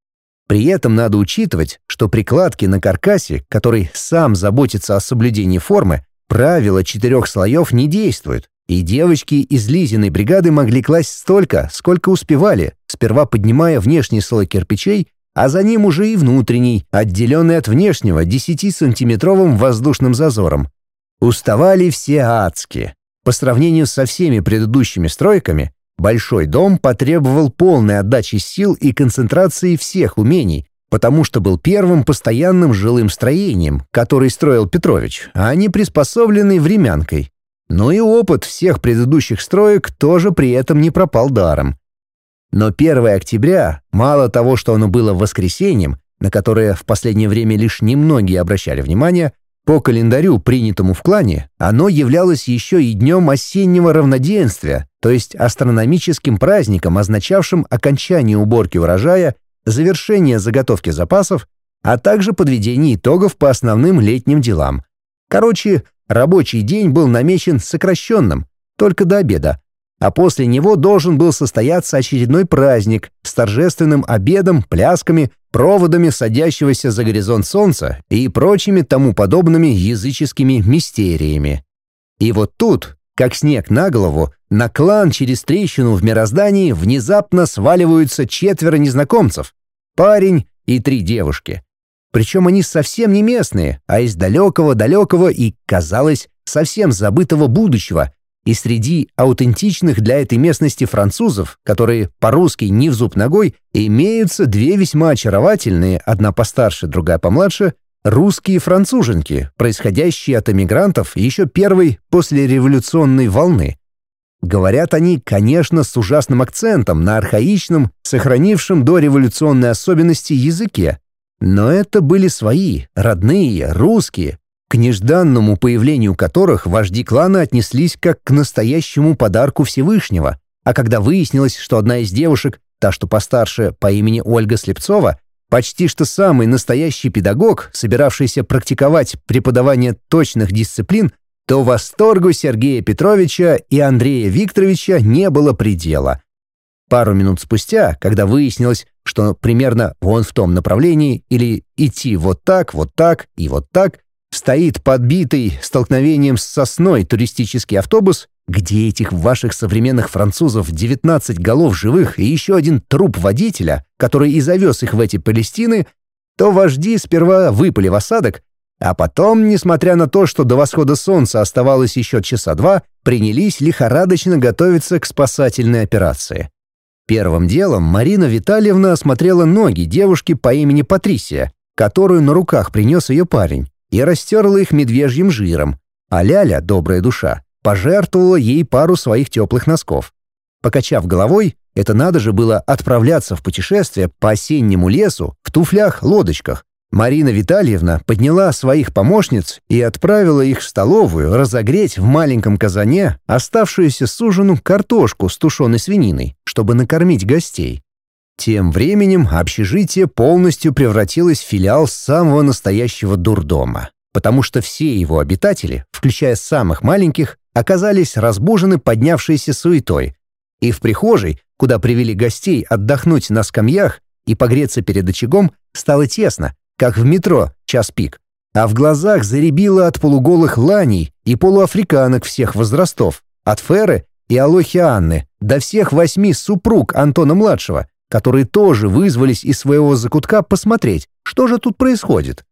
При этом надо учитывать, что прикладки на каркасе, который сам заботится о соблюдении формы, правила четырех слоев не действуют, и девочки из Лизиной бригады могли класть столько, сколько успевали, сперва поднимая внешний слой кирпичей, а за ним уже и внутренний, отделенный от внешнего 10-сантиметровым воздушным зазором. Уставали все адски. По сравнению со всеми предыдущими стройками, большой дом потребовал полной отдачи сил и концентрации всех умений, потому что был первым постоянным жилым строением, который строил Петрович, а не приспособленный времянкой. Но и опыт всех предыдущих строек тоже при этом не пропал даром. Но 1 октября, мало того, что оно было воскресеньем, на которое в последнее время лишь немногие обращали внимание, по календарю, принятому в клане, оно являлось еще и днем осеннего равноденствия, то есть астрономическим праздником, означавшим окончание уборки урожая, завершение заготовки запасов, а также подведение итогов по основным летним делам. Короче, рабочий день был намечен сокращенным, только до обеда, а после него должен был состояться очередной праздник с торжественным обедом, плясками, проводами садящегося за горизонт солнца и прочими тому подобными языческими мистериями. И вот тут, как снег на голову, на клан через трещину в мироздании внезапно сваливаются четверо незнакомцев, парень и три девушки. Причем они совсем не местные, а из далекого-далекого и, казалось, совсем забытого будущего – и среди аутентичных для этой местности французов, которые по-русски не в зуб ногой, имеются две весьма очаровательные, одна постарше, другая помладше, русские француженки, происходящие от эмигрантов еще первой послереволюционной волны. Говорят они, конечно, с ужасным акцентом на архаичном, сохранившем до революционной особенности языке. Но это были свои, родные, русские, к нежданному появлению которых вожди клана отнеслись как к настоящему подарку Всевышнего, а когда выяснилось, что одна из девушек, та, что постарше, по имени Ольга Слепцова, почти что самый настоящий педагог, собиравшийся практиковать преподавание точных дисциплин, то восторгу Сергея Петровича и Андрея Викторовича не было предела. Пару минут спустя, когда выяснилось, что примерно вон в том направлении или идти вот так, вот так и вот так – Стоит подбитый столкновением с сосной туристический автобус, где этих ваших современных французов 19 голов живых и еще один труп водителя, который и завез их в эти Палестины, то вожди сперва выпали в осадок, а потом, несмотря на то, что до восхода солнца оставалось еще часа два, принялись лихорадочно готовиться к спасательной операции. Первым делом Марина Витальевна осмотрела ноги девушки по имени Патрисия, которую на руках принес ее парень и растерла их медвежьим жиром, а Ляля, добрая душа, пожертвовала ей пару своих теплых носков. Покачав головой, это надо же было отправляться в путешествие по осеннему лесу в туфлях-лодочках. Марина Витальевна подняла своих помощниц и отправила их в столовую разогреть в маленьком казане оставшуюся с ужину картошку с тушеной свининой, чтобы накормить гостей. Тем временем общежитие полностью превратилось в филиал самого настоящего дурдома, потому что все его обитатели, включая самых маленьких, оказались разбужены поднявшейся суетой. И в прихожей, куда привели гостей отдохнуть на скамьях и погреться перед очагом, стало тесно, как в метро, час пик. А в глазах заребило от полуголых ланей и полуафриканок всех возрастов, от Феры и Алохи Анны до всех восьми супруг Антона-младшего, которые тоже вызвались из своего закутка посмотреть, что же тут происходит.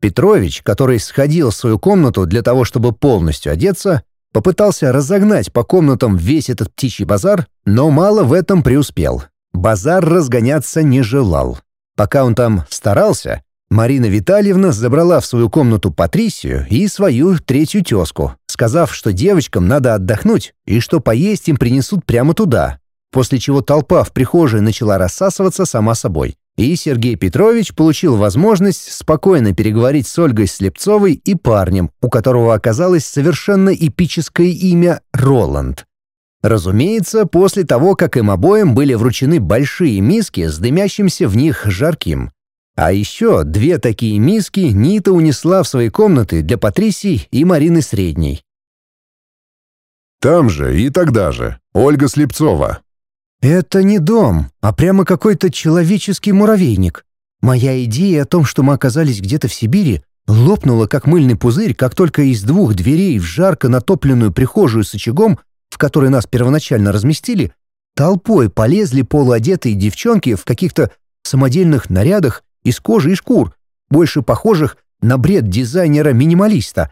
Петрович, который сходил в свою комнату для того, чтобы полностью одеться, попытался разогнать по комнатам весь этот птичий базар, но мало в этом преуспел. Базар разгоняться не желал. Пока он там старался, Марина Витальевна забрала в свою комнату Патрисию и свою третью тезку, сказав, что девочкам надо отдохнуть и что поесть им принесут прямо туда, после чего толпа в прихожей начала рассасываться сама собой. И Сергей Петрович получил возможность спокойно переговорить с Ольгой Слепцовой и парнем, у которого оказалось совершенно эпическое имя Роланд. Разумеется, после того, как им обоим были вручены большие миски с дымящимся в них жарким. А еще две такие миски Нита унесла в свои комнаты для Патрисии и Марины Средней. Там же и тогда же Ольга Слепцова, это не дом, а прямо какой-то человеческий муравейник. Моя идея о том, что мы оказались где-то в Сибири, лопнула как мыльный пузырь, как только из двух дверей в жарко натопленную прихожую с очагом, в которой нас первоначально разместили, толпой полезли полуодетые девчонки в каких-то самодельных нарядах из кожи и шкур, больше похожих на бред дизайнера-минималиста.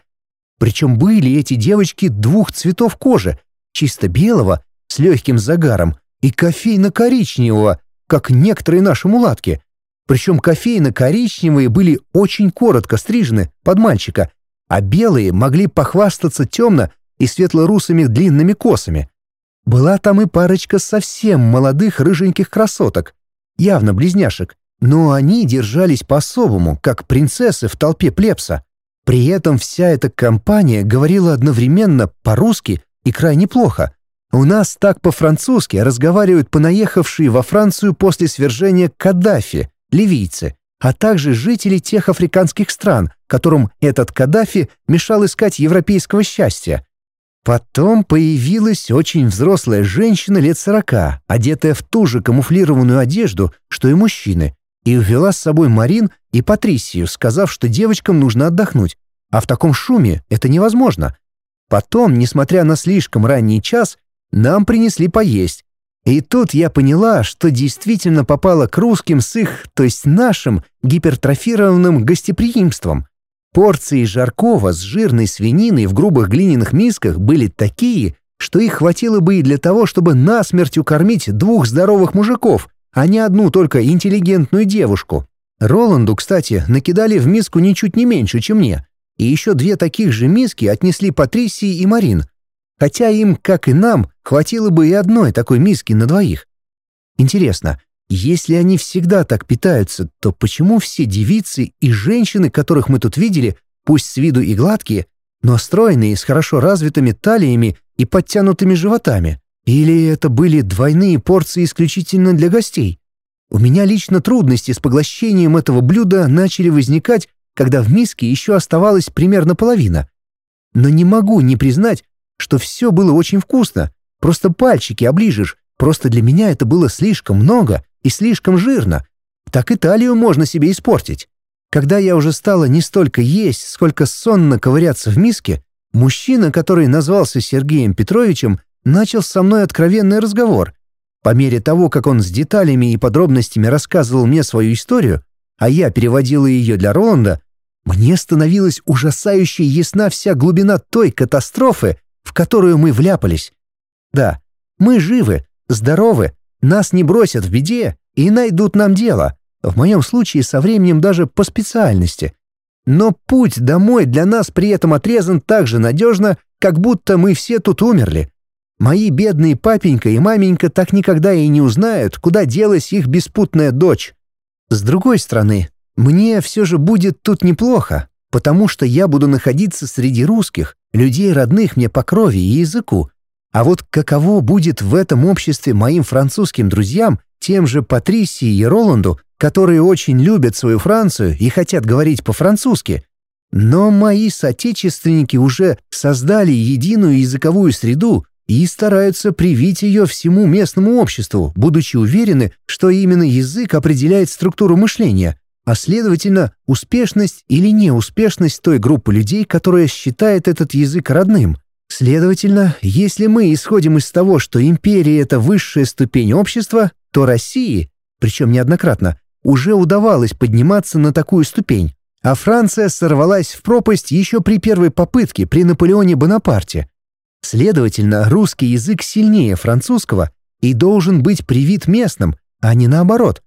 Причем были эти девочки двух цветов кожи, чисто белого, с легким загаром, и кофейно-коричневого, как некоторые наши мулатки. Причем кофейно-коричневые были очень коротко стрижены под мальчика, а белые могли похвастаться темно и светло-русыми длинными косами. Была там и парочка совсем молодых рыженьких красоток, явно близняшек, но они держались по-особому, как принцессы в толпе плебса. При этом вся эта компания говорила одновременно по-русски и крайне плохо, у нас так по-французски разговаривают понаехавшие во Францию после свержения Каддафи, ливийцы, а также жители тех африканских стран, которым этот Каддафи мешал искать европейского счастья. Потом появилась очень взрослая женщина лет сорока, одетая в ту же камуфлированную одежду, что и мужчины, и увела с собой Марин и Патрисию, сказав, что девочкам нужно отдохнуть, а в таком шуме это невозможно. Потом, несмотря на слишком ранний час, нам принесли поесть. И тут я поняла, что действительно попала к русским с их, то есть нашим, гипертрофированным гостеприимством. Порции жаркова с жирной свининой в грубых глиняных мисках были такие, что их хватило бы и для того, чтобы насмерть укормить двух здоровых мужиков, а не одну только интеллигентную девушку. Роланду, кстати, накидали в миску ничуть не меньше, чем мне. И еще две таких же миски отнесли Патрисии и Марин – хотя им, как и нам, хватило бы и одной такой миски на двоих. Интересно, если они всегда так питаются, то почему все девицы и женщины, которых мы тут видели, пусть с виду и гладкие, но стройные, с хорошо развитыми талиями и подтянутыми животами? Или это были двойные порции исключительно для гостей? У меня лично трудности с поглощением этого блюда начали возникать, когда в миске еще оставалось примерно половина. Но не могу не признать, что все было очень вкусно. Просто пальчики оближешь. Просто для меня это было слишком много и слишком жирно. Так Италию можно себе испортить. Когда я уже стала не столько есть, сколько сонно ковыряться в миске, мужчина, который назвался Сергеем Петровичем, начал со мной откровенный разговор. По мере того, как он с деталями и подробностями рассказывал мне свою историю, а я переводила ее для Роланда, мне становилась ужасающе ясна вся глубина той катастрофы, в которую мы вляпались. Да, мы живы, здоровы, нас не бросят в беде и найдут нам дело, в моем случае со временем даже по специальности. Но путь домой для нас при этом отрезан так же надежно, как будто мы все тут умерли. Мои бедные папенька и маменька так никогда и не узнают, куда делась их беспутная дочь. С другой стороны, мне все же будет тут неплохо, потому что я буду находиться среди русских, людей родных мне по крови и языку. А вот каково будет в этом обществе моим французским друзьям, тем же Патрисии и Роланду, которые очень любят свою Францию и хотят говорить по-французски. Но мои соотечественники уже создали единую языковую среду и стараются привить ее всему местному обществу, будучи уверены, что именно язык определяет структуру мышления – а следовательно, успешность или неуспешность той группы людей, которая считает этот язык родным. Следовательно, если мы исходим из того, что империя — это высшая ступень общества, то России, причем неоднократно, уже удавалось подниматься на такую ступень, а Франция сорвалась в пропасть еще при первой попытке при Наполеоне Бонапарте. Следовательно, русский язык сильнее французского и должен быть привит местным, а не наоборот.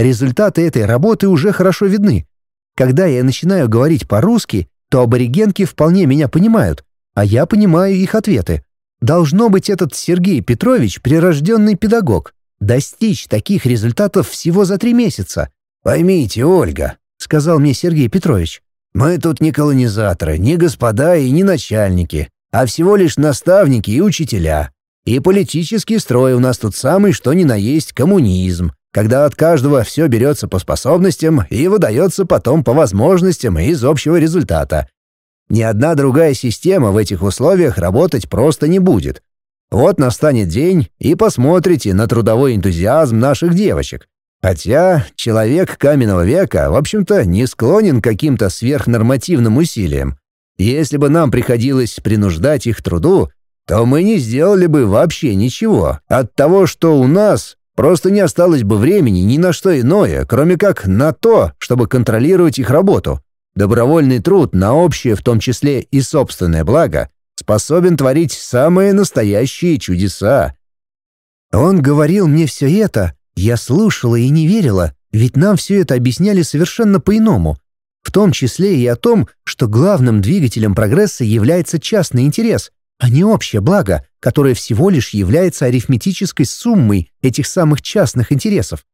Результаты этой работы уже хорошо видны. Когда я начинаю говорить по-русски, то аборигенки вполне меня понимают, а я понимаю их ответы. Должно быть, этот Сергей Петрович – прирожденный педагог. Достичь таких результатов всего за три месяца. «Поймите, Ольга», – сказал мне Сергей Петрович, – «мы тут не колонизаторы, не господа и не начальники, а всего лишь наставники и учителя. И политический строй у нас тут самый что ни на есть коммунизм когда от каждого все берется по способностям и выдается потом по возможностям из общего результата. Ни одна другая система в этих условиях работать просто не будет. Вот настанет день, и посмотрите на трудовой энтузиазм наших девочек. Хотя человек каменного века, в общем-то, не склонен к каким-то сверхнормативным усилиям. Если бы нам приходилось принуждать их труду, то мы не сделали бы вообще ничего от того, что у нас Просто не осталось бы времени ни на что иное, кроме как на то, чтобы контролировать их работу. Добровольный труд на общее, в том числе и собственное благо, способен творить самые настоящие чудеса. Он говорил мне все это, я слушала и не верила, ведь нам все это объясняли совершенно по-иному, в том числе и о том, что главным двигателем прогресса является частный интерес, а не общее благо, которое всего лишь является арифметической суммой этих самых частных интересов.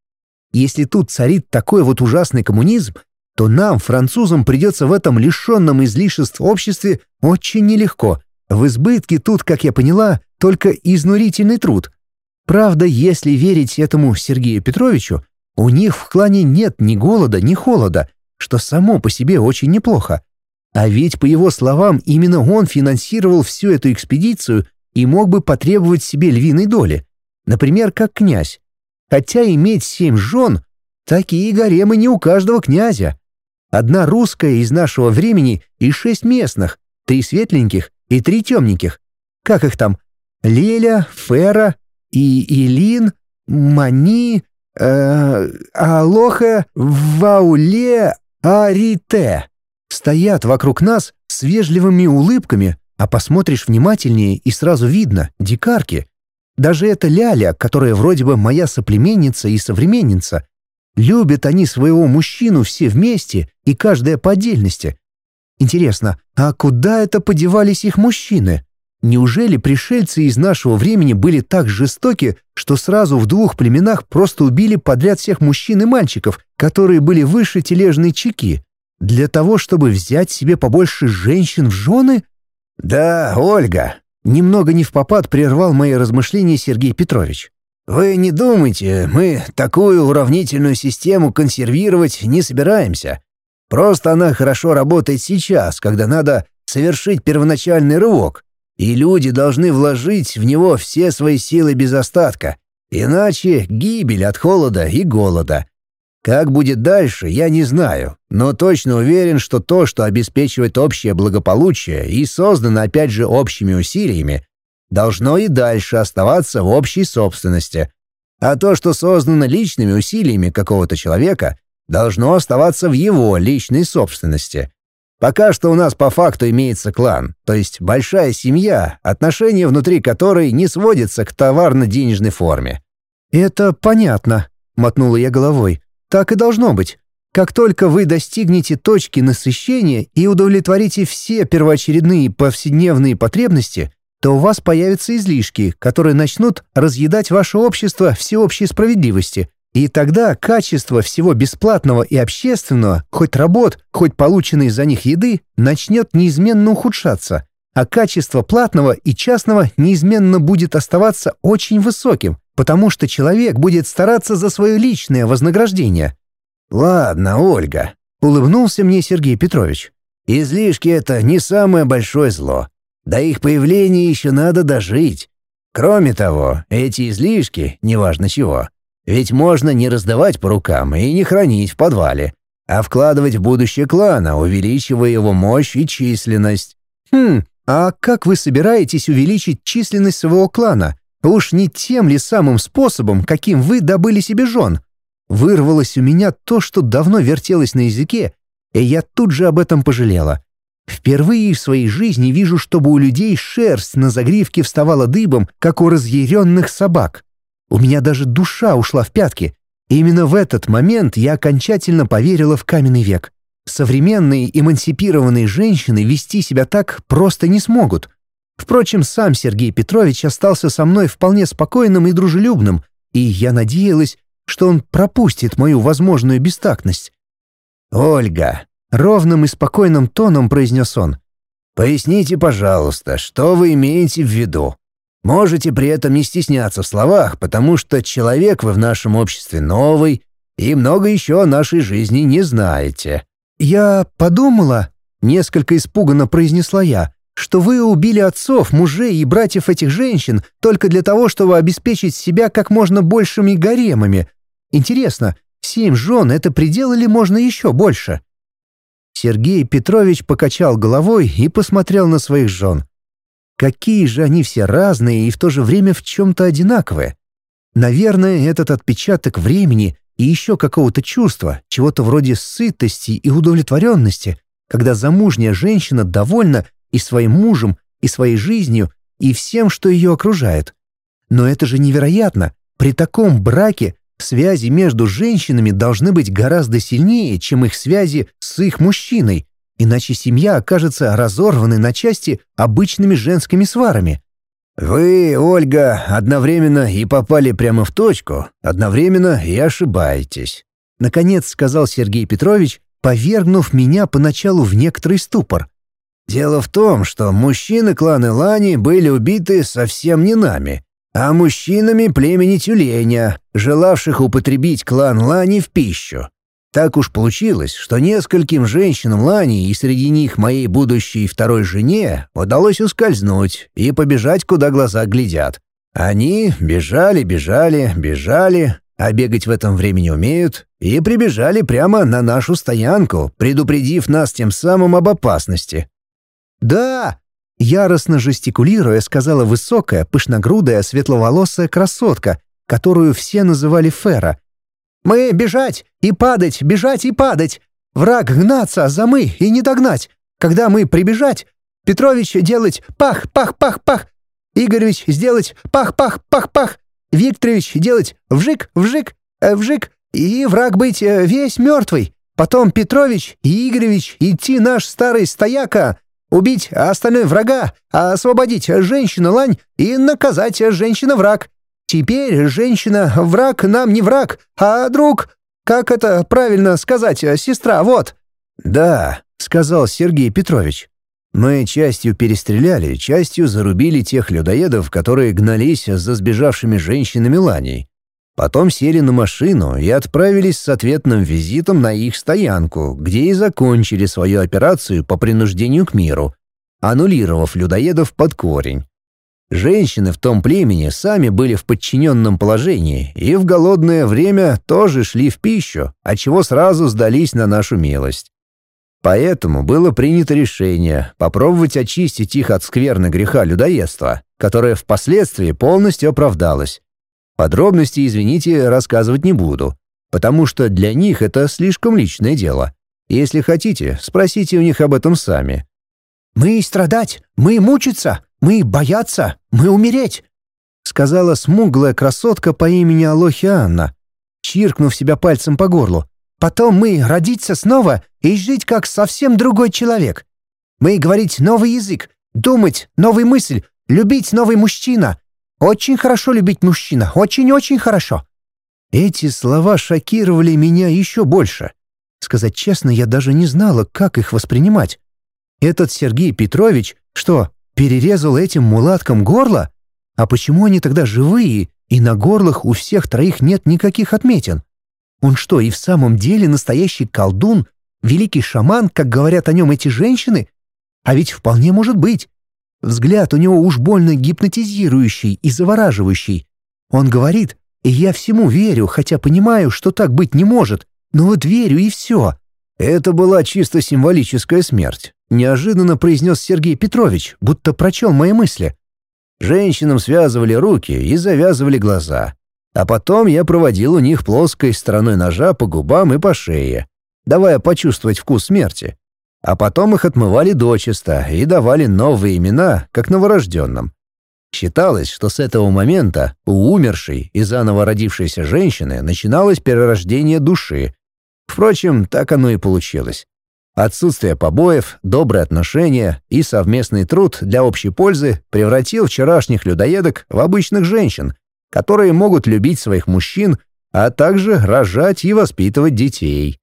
Если тут царит такой вот ужасный коммунизм, то нам, французам, придется в этом лишенном излишеств обществе очень нелегко. В избытке тут, как я поняла, только изнурительный труд. Правда, если верить этому Сергею Петровичу, у них в клане нет ни голода, ни холода, что само по себе очень неплохо. А ведь, по его словам, именно он финансировал всю эту экспедицию и мог бы потребовать себе львиной доли, например, как князь. Хотя иметь семь жен — такие гаремы не у каждого князя. Одна русская из нашего времени и шесть местных, три светленьких и три темненьких. Как их там? Леля, Фера и Илин, Мани, э, Алоха, Вауле, Арите. Стоят вокруг нас с вежливыми улыбками, а посмотришь внимательнее и сразу видно — дикарки. Даже эта Ляля, которая вроде бы моя соплеменница и современница, любят они своего мужчину все вместе и каждая по отдельности. Интересно, а куда это подевались их мужчины? Неужели пришельцы из нашего времени были так жестоки, что сразу в двух племенах просто убили подряд всех мужчин и мальчиков, которые были выше тележной чеки? Для того, чтобы взять себе побольше женщин в жены? Да, Ольга. Немного не в попад прервал мои размышления Сергей Петрович. Вы не думайте, мы такую уравнительную систему консервировать не собираемся. Просто она хорошо работает сейчас, когда надо совершить первоначальный рывок, и люди должны вложить в него все свои силы без остатка, иначе гибель от холода и голода. Как будет дальше, я не знаю, но точно уверен, что то, что обеспечивает общее благополучие и создано опять же общими усилиями, должно и дальше оставаться в общей собственности. А то, что создано личными усилиями какого-то человека, должно оставаться в его личной собственности. Пока что у нас по факту имеется клан, то есть большая семья, отношения внутри которой не сводятся к товарно-денежной форме. «Это понятно», — мотнула я головой. Так и должно быть. Как только вы достигнете точки насыщения и удовлетворите все первоочередные повседневные потребности, то у вас появятся излишки, которые начнут разъедать ваше общество всеобщей справедливости. И тогда качество всего бесплатного и общественного, хоть работ, хоть полученной за них еды, начнет неизменно ухудшаться, а качество платного и частного неизменно будет оставаться очень высоким – потому что человек будет стараться за свое личное вознаграждение». «Ладно, Ольга», — улыбнулся мне Сергей Петрович. «Излишки — это не самое большое зло. До их появления еще надо дожить. Кроме того, эти излишки, неважно чего, ведь можно не раздавать по рукам и не хранить в подвале, а вкладывать в будущее клана, увеличивая его мощь и численность». «Хм, а как вы собираетесь увеличить численность своего клана?» Уж не тем ли самым способом, каким вы добыли себе жен? Вырвалось у меня то, что давно вертелось на языке, и я тут же об этом пожалела. Впервые в своей жизни вижу, чтобы у людей шерсть на загривке вставала дыбом, как у разъяренных собак. У меня даже душа ушла в пятки. И именно в этот момент я окончательно поверила в каменный век. Современные эмансипированные женщины вести себя так просто не смогут. Впрочем, сам Сергей Петрович остался со мной вполне спокойным и дружелюбным, и я надеялась, что он пропустит мою возможную бестактность. «Ольга», — ровным и спокойным тоном произнес он, — «поясните, пожалуйста, что вы имеете в виду? Можете при этом не стесняться в словах, потому что человек вы в нашем обществе новый и много еще о нашей жизни не знаете». «Я подумала», — несколько испуганно произнесла я, — что вы убили отцов, мужей и братьев этих женщин только для того, чтобы обеспечить себя как можно большими гаремами. Интересно, семь жен — это предел или можно еще больше?» Сергей Петрович покачал головой и посмотрел на своих жен. Какие же они все разные и в то же время в чем-то одинаковые. Наверное, этот отпечаток времени и еще какого-то чувства, чего-то вроде сытости и удовлетворенности, когда замужняя женщина довольна и своим мужем, и своей жизнью, и всем, что ее окружает. Но это же невероятно. При таком браке связи между женщинами должны быть гораздо сильнее, чем их связи с их мужчиной, иначе семья окажется разорванной на части обычными женскими сварами. «Вы, Ольга, одновременно и попали прямо в точку, одновременно и ошибаетесь», — наконец сказал Сергей Петрович, повергнув меня поначалу в некоторый ступор. Дело в том, что мужчины клана Лани были убиты совсем не нами, а мужчинами племени тюленя, желавших употребить клан Лани в пищу. Так уж получилось, что нескольким женщинам Лани и среди них моей будущей второй жене удалось ускользнуть и побежать, куда глаза глядят. Они бежали, бежали, бежали, а бегать в этом времени умеют, и прибежали прямо на нашу стоянку, предупредив нас тем самым об опасности. «Да!» Яростно жестикулируя, сказала высокая, пышногрудая, светловолосая красотка, которую все называли Фера. «Мы бежать и падать, бежать и падать! Враг гнаться, а за мы и не догнать! Когда мы прибежать, Петрович делать пах, пах, пах, пах! Игоревич сделать пах, пах, пах, пах! Викторович делать вжик, вжик, э, вжик! И враг быть э, весь мертвый! Потом Петрович и Игоревич идти наш старый стояка!» Убить остальное врага, освободить женщину-лань и наказать женщина-враг. Теперь женщина-враг нам не враг, а друг. Как это правильно сказать, сестра, вот». «Да», — сказал Сергей Петрович. Мы частью перестреляли, частью зарубили тех людоедов, которые гнались за сбежавшими женщинами Ланей. Потом сели на машину и отправились с ответным визитом на их стоянку, где и закончили свою операцию по принуждению к миру, аннулировав людоедов под корень. Женщины в том племени сами были в подчиненном положении и в голодное время тоже шли в пищу, отчего сразу сдались на нашу милость. Поэтому было принято решение попробовать очистить их от скверны греха людоедства, которое впоследствии полностью оправдалось. Подробности, извините, рассказывать не буду, потому что для них это слишком личное дело. Если хотите, спросите у них об этом сами. «Мы страдать, мы мучиться, мы бояться, мы умереть», сказала смуглая красотка по имени Алохи чиркнув себя пальцем по горлу. «Потом мы родиться снова и жить как совсем другой человек. Мы говорить новый язык, думать новый мысль, любить новый мужчина, Очень хорошо любить мужчина, очень-очень хорошо». Эти слова шокировали меня еще больше. Сказать честно, я даже не знала, как их воспринимать. Этот Сергей Петрович, что, перерезал этим мулаткам горло? А почему они тогда живые, и на горлах у всех троих нет никаких отметин? Он что, и в самом деле настоящий колдун, великий шаман, как говорят о нем эти женщины? А ведь вполне может быть. Взгляд у него уж больно гипнотизирующий и завораживающий. Он говорит, и я всему верю, хотя понимаю, что так быть не может, но ну вот верю и все. Это была чисто символическая смерть. Неожиданно произнес Сергей Петрович, будто прочел мои мысли. Женщинам связывали руки и завязывали глаза. А потом я проводил у них плоской стороной ножа по губам и по шее, давая почувствовать вкус смерти а потом их отмывали дочисто и давали новые имена, как новорожденным. Считалось, что с этого момента у умершей и заново родившейся женщины начиналось перерождение души. Впрочем, так оно и получилось. Отсутствие побоев, добрые отношения и совместный труд для общей пользы превратил вчерашних людоедок в обычных женщин, которые могут любить своих мужчин, а также рожать и воспитывать детей.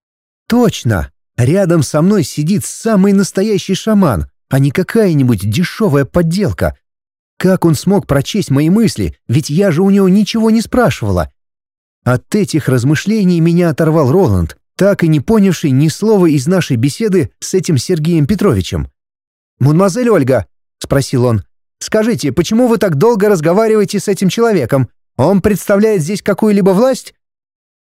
«Точно!» Рядом со мной сидит самый настоящий шаман, а не какая-нибудь дешевая подделка. Как он смог прочесть мои мысли, ведь я же у него ничего не спрашивала. От этих размышлений меня оторвал Роланд, так и не понявший ни слова из нашей беседы с этим Сергеем Петровичем. «Мадемуазель Ольга», — спросил он, — «скажите, почему вы так долго разговариваете с этим человеком? Он представляет здесь какую-либо власть?»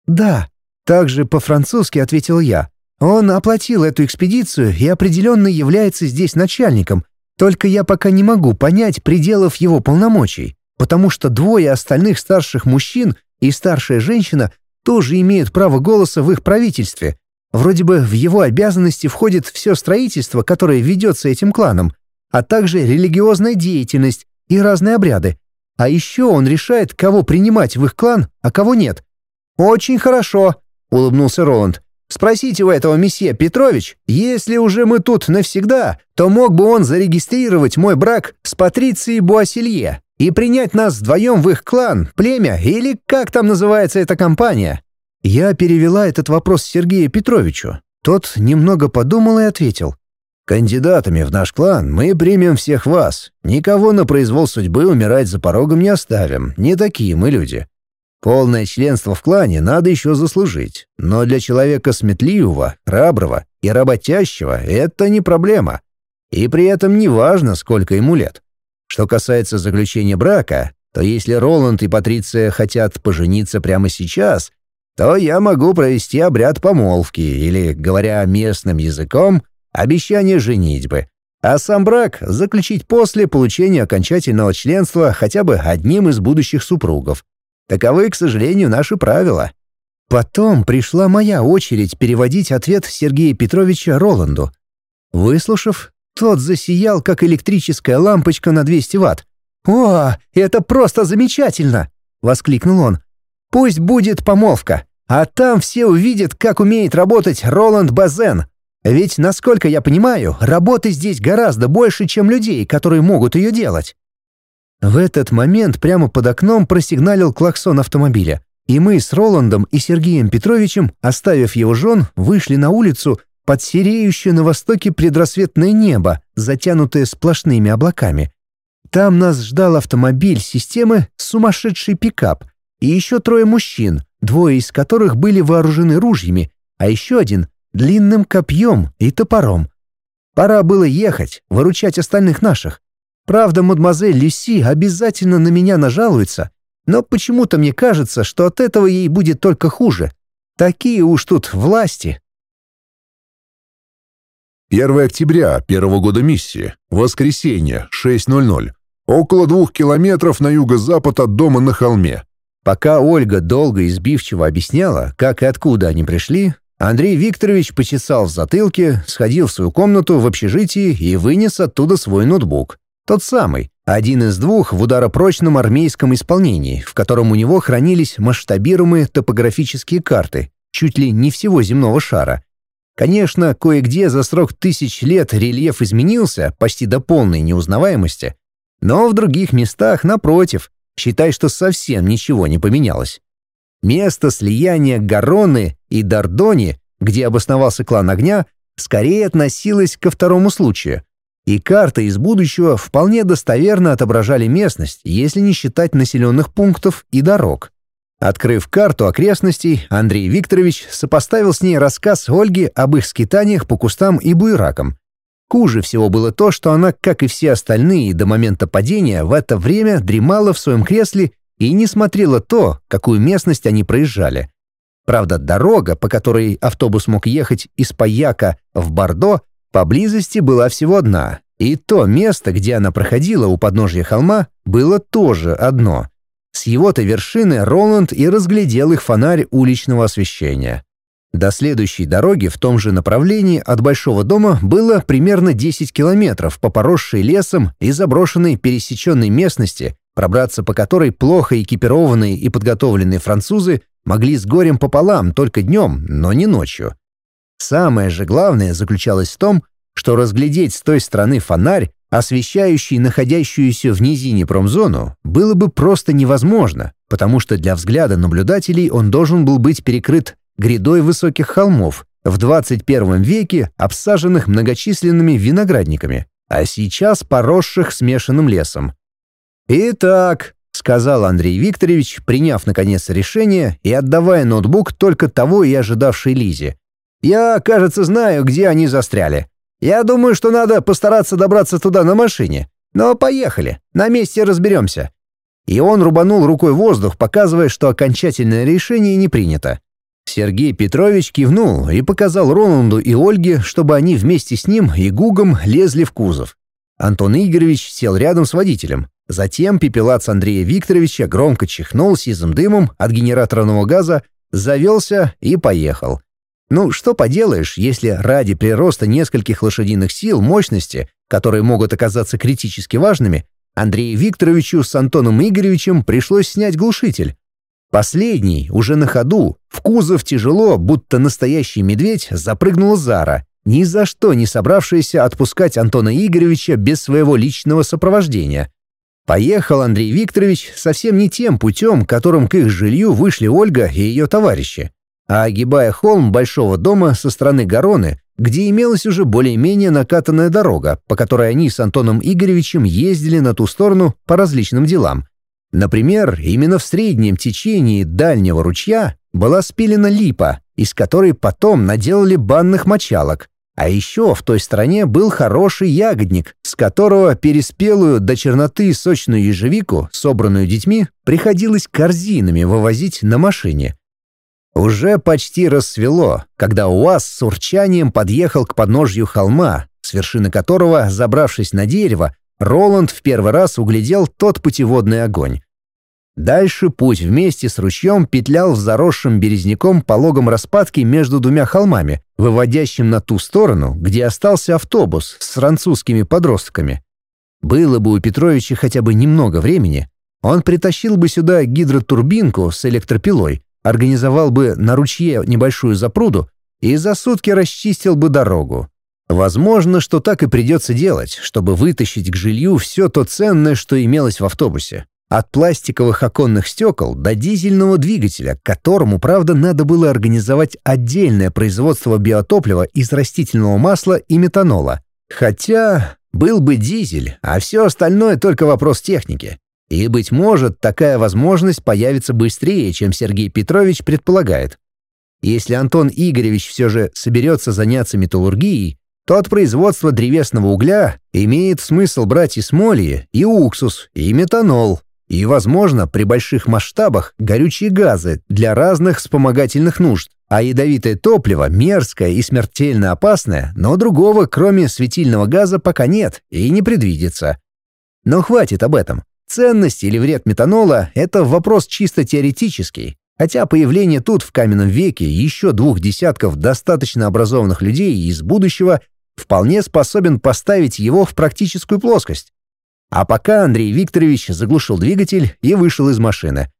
«Да», — также по-французски ответил я. Он оплатил эту экспедицию и определенно является здесь начальником, только я пока не могу понять пределов его полномочий, потому что двое остальных старших мужчин и старшая женщина тоже имеют право голоса в их правительстве. Вроде бы в его обязанности входит все строительство, которое ведется этим кланом, а также религиозная деятельность и разные обряды. А еще он решает, кого принимать в их клан, а кого нет. «Очень хорошо», — улыбнулся Роланд. Спросите у этого месье Петрович, если уже мы тут навсегда, то мог бы он зарегистрировать мой брак с Патрицией Буасилье и принять нас вдвоем в их клан, племя или как там называется эта компания?» Я перевела этот вопрос Сергею Петровичу. Тот немного подумал и ответил. «Кандидатами в наш клан мы примем всех вас. Никого на произвол судьбы умирать за порогом не оставим. Не такие мы люди. Полное членство в клане надо еще заслужить, но для человека сметливого, храброго и работящего это не проблема. И при этом не важно, сколько ему лет. Что касается заключения брака, то если Роланд и Патриция хотят пожениться прямо сейчас, то я могу провести обряд помолвки или, говоря местным языком, обещание женитьбы, а сам брак заключить после получения окончательного членства хотя бы одним из будущих супругов, Таковы, к сожалению, наши правила. Потом пришла моя очередь переводить ответ Сергея Петровича Роланду. Выслушав, тот засиял, как электрическая лампочка на 200 ватт. «О, это просто замечательно!» — воскликнул он. «Пусть будет помолвка, а там все увидят, как умеет работать Роланд Базен. Ведь, насколько я понимаю, работы здесь гораздо больше, чем людей, которые могут ее делать». В этот момент прямо под окном просигналил клаксон автомобиля. И мы с Роландом и Сергеем Петровичем, оставив его жен, вышли на улицу под сереющее на востоке предрассветное небо, затянутое сплошными облаками. Там нас ждал автомобиль системы «Сумасшедший пикап» и еще трое мужчин, двое из которых были вооружены ружьями, а еще один — длинным копьем и топором. Пора было ехать, выручать остальных наших. Правда, мадемуазель Люси обязательно на меня нажалуется, но почему-то мне кажется, что от этого ей будет только хуже. Такие уж тут власти. 1 октября первого года миссии. Воскресенье, 6.00. Около двух километров на юго-запад от дома на холме. Пока Ольга долго и сбивчиво объясняла, как и откуда они пришли, Андрей Викторович почесал в затылке, сходил в свою комнату в общежитии и вынес оттуда свой ноутбук. Тот самый, один из двух в ударопрочном армейском исполнении, в котором у него хранились масштабируемые топографические карты, чуть ли не всего земного шара. Конечно, кое-где за срок тысяч лет рельеф изменился почти до полной неузнаваемости, но в других местах, напротив, считай, что совсем ничего не поменялось. Место слияния Гароны и Дардони, где обосновался клан огня, скорее относилось ко второму случаю — и карты из будущего вполне достоверно отображали местность, если не считать населенных пунктов и дорог. Открыв карту окрестностей, Андрей Викторович сопоставил с ней рассказ Ольги об их скитаниях по кустам и буеракам. Хуже всего было то, что она, как и все остальные до момента падения, в это время дремала в своем кресле и не смотрела то, какую местность они проезжали. Правда, дорога, по которой автобус мог ехать из Паяка в Бордо – Поблизости была всего одна, и то место, где она проходила у подножья холма, было тоже одно. С его-то вершины Роланд и разглядел их фонарь уличного освещения. До следующей дороги в том же направлении от большого дома было примерно 10 километров по поросшей лесом и заброшенной пересеченной местности, пробраться по которой плохо экипированные и подготовленные французы могли с горем пополам только днем, но не ночью. Самое же главное заключалось в том, что разглядеть с той стороны фонарь, освещающий находящуюся в низине промзону, было бы просто невозможно, потому что для взгляда наблюдателей он должен был быть перекрыт грядой высоких холмов, в 21 веке обсаженных многочисленными виноградниками, а сейчас поросших смешанным лесом. «Итак», — сказал Андрей Викторович, приняв наконец решение и отдавая ноутбук только того и ожидавшей Лизе, я, кажется, знаю, где они застряли. Я думаю, что надо постараться добраться туда на машине. Но поехали, на месте разберемся». И он рубанул рукой воздух, показывая, что окончательное решение не принято. Сергей Петрович кивнул и показал Роланду и Ольге, чтобы они вместе с ним и Гугом лезли в кузов. Антон Игоревич сел рядом с водителем. Затем пепелац Андрея Викторовича громко чихнул сизым дымом от генераторного газа, завелся и поехал. Ну, что поделаешь, если ради прироста нескольких лошадиных сил мощности, которые могут оказаться критически важными, Андрею Викторовичу с Антоном Игоревичем пришлось снять глушитель. Последний, уже на ходу, в кузов тяжело, будто настоящий медведь, запрыгнула Зара, ни за что не собравшаяся отпускать Антона Игоревича без своего личного сопровождения. Поехал Андрей Викторович совсем не тем путем, которым к их жилью вышли Ольга и ее товарищи а огибая холм большого дома со стороны Гароны, где имелась уже более-менее накатанная дорога, по которой они с Антоном Игоревичем ездили на ту сторону по различным делам. Например, именно в среднем течении дальнего ручья была спилена липа, из которой потом наделали банных мочалок. А еще в той стране был хороший ягодник, с которого переспелую до черноты сочную ежевику, собранную детьми, приходилось корзинами вывозить на машине – уже почти рассвело, когда УАЗ с урчанием подъехал к подножью холма, с вершины которого, забравшись на дерево, Роланд в первый раз углядел тот путеводный огонь. Дальше путь вместе с ручьем петлял в заросшем березняком пологом распадки между двумя холмами, выводящим на ту сторону, где остался автобус с французскими подростками. Было бы у Петровича хотя бы немного времени, он притащил бы сюда гидротурбинку с электропилой, организовал бы на ручье небольшую запруду и за сутки расчистил бы дорогу. Возможно, что так и придется делать, чтобы вытащить к жилью все то ценное, что имелось в автобусе. От пластиковых оконных стекол до дизельного двигателя, которому, правда, надо было организовать отдельное производство биотоплива из растительного масла и метанола. Хотя был бы дизель, а все остальное только вопрос техники. И, быть может, такая возможность появится быстрее, чем Сергей Петрович предполагает. Если Антон Игоревич все же соберется заняться металлургией, то от производства древесного угля имеет смысл брать и смолье, и уксус, и метанол, и, возможно, при больших масштабах горючие газы для разных вспомогательных нужд. А ядовитое топливо мерзкое и смертельно опасное, но другого, кроме светильного газа, пока нет и не предвидится. Но хватит об этом. Ценность или вред метанола – это вопрос чисто теоретический, хотя появление тут в каменном веке еще двух десятков достаточно образованных людей из будущего вполне способен поставить его в практическую плоскость. А пока Андрей Викторович заглушил двигатель и вышел из машины.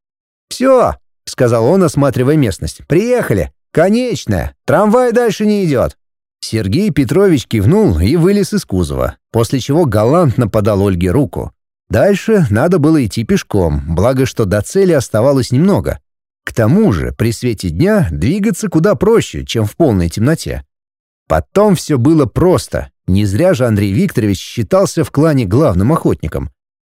«Все», — сказал он, осматривая местность, — «приехали. Конечная. Трамвай дальше не идет». Сергей Петрович кивнул и вылез из кузова, после чего галантно подал Ольге руку. Дальше надо было идти пешком, благо что до цели оставалось немного. К тому же при свете дня двигаться куда проще, чем в полной темноте. Потом все было просто. Не зря же Андрей Викторович считался в клане главным охотником.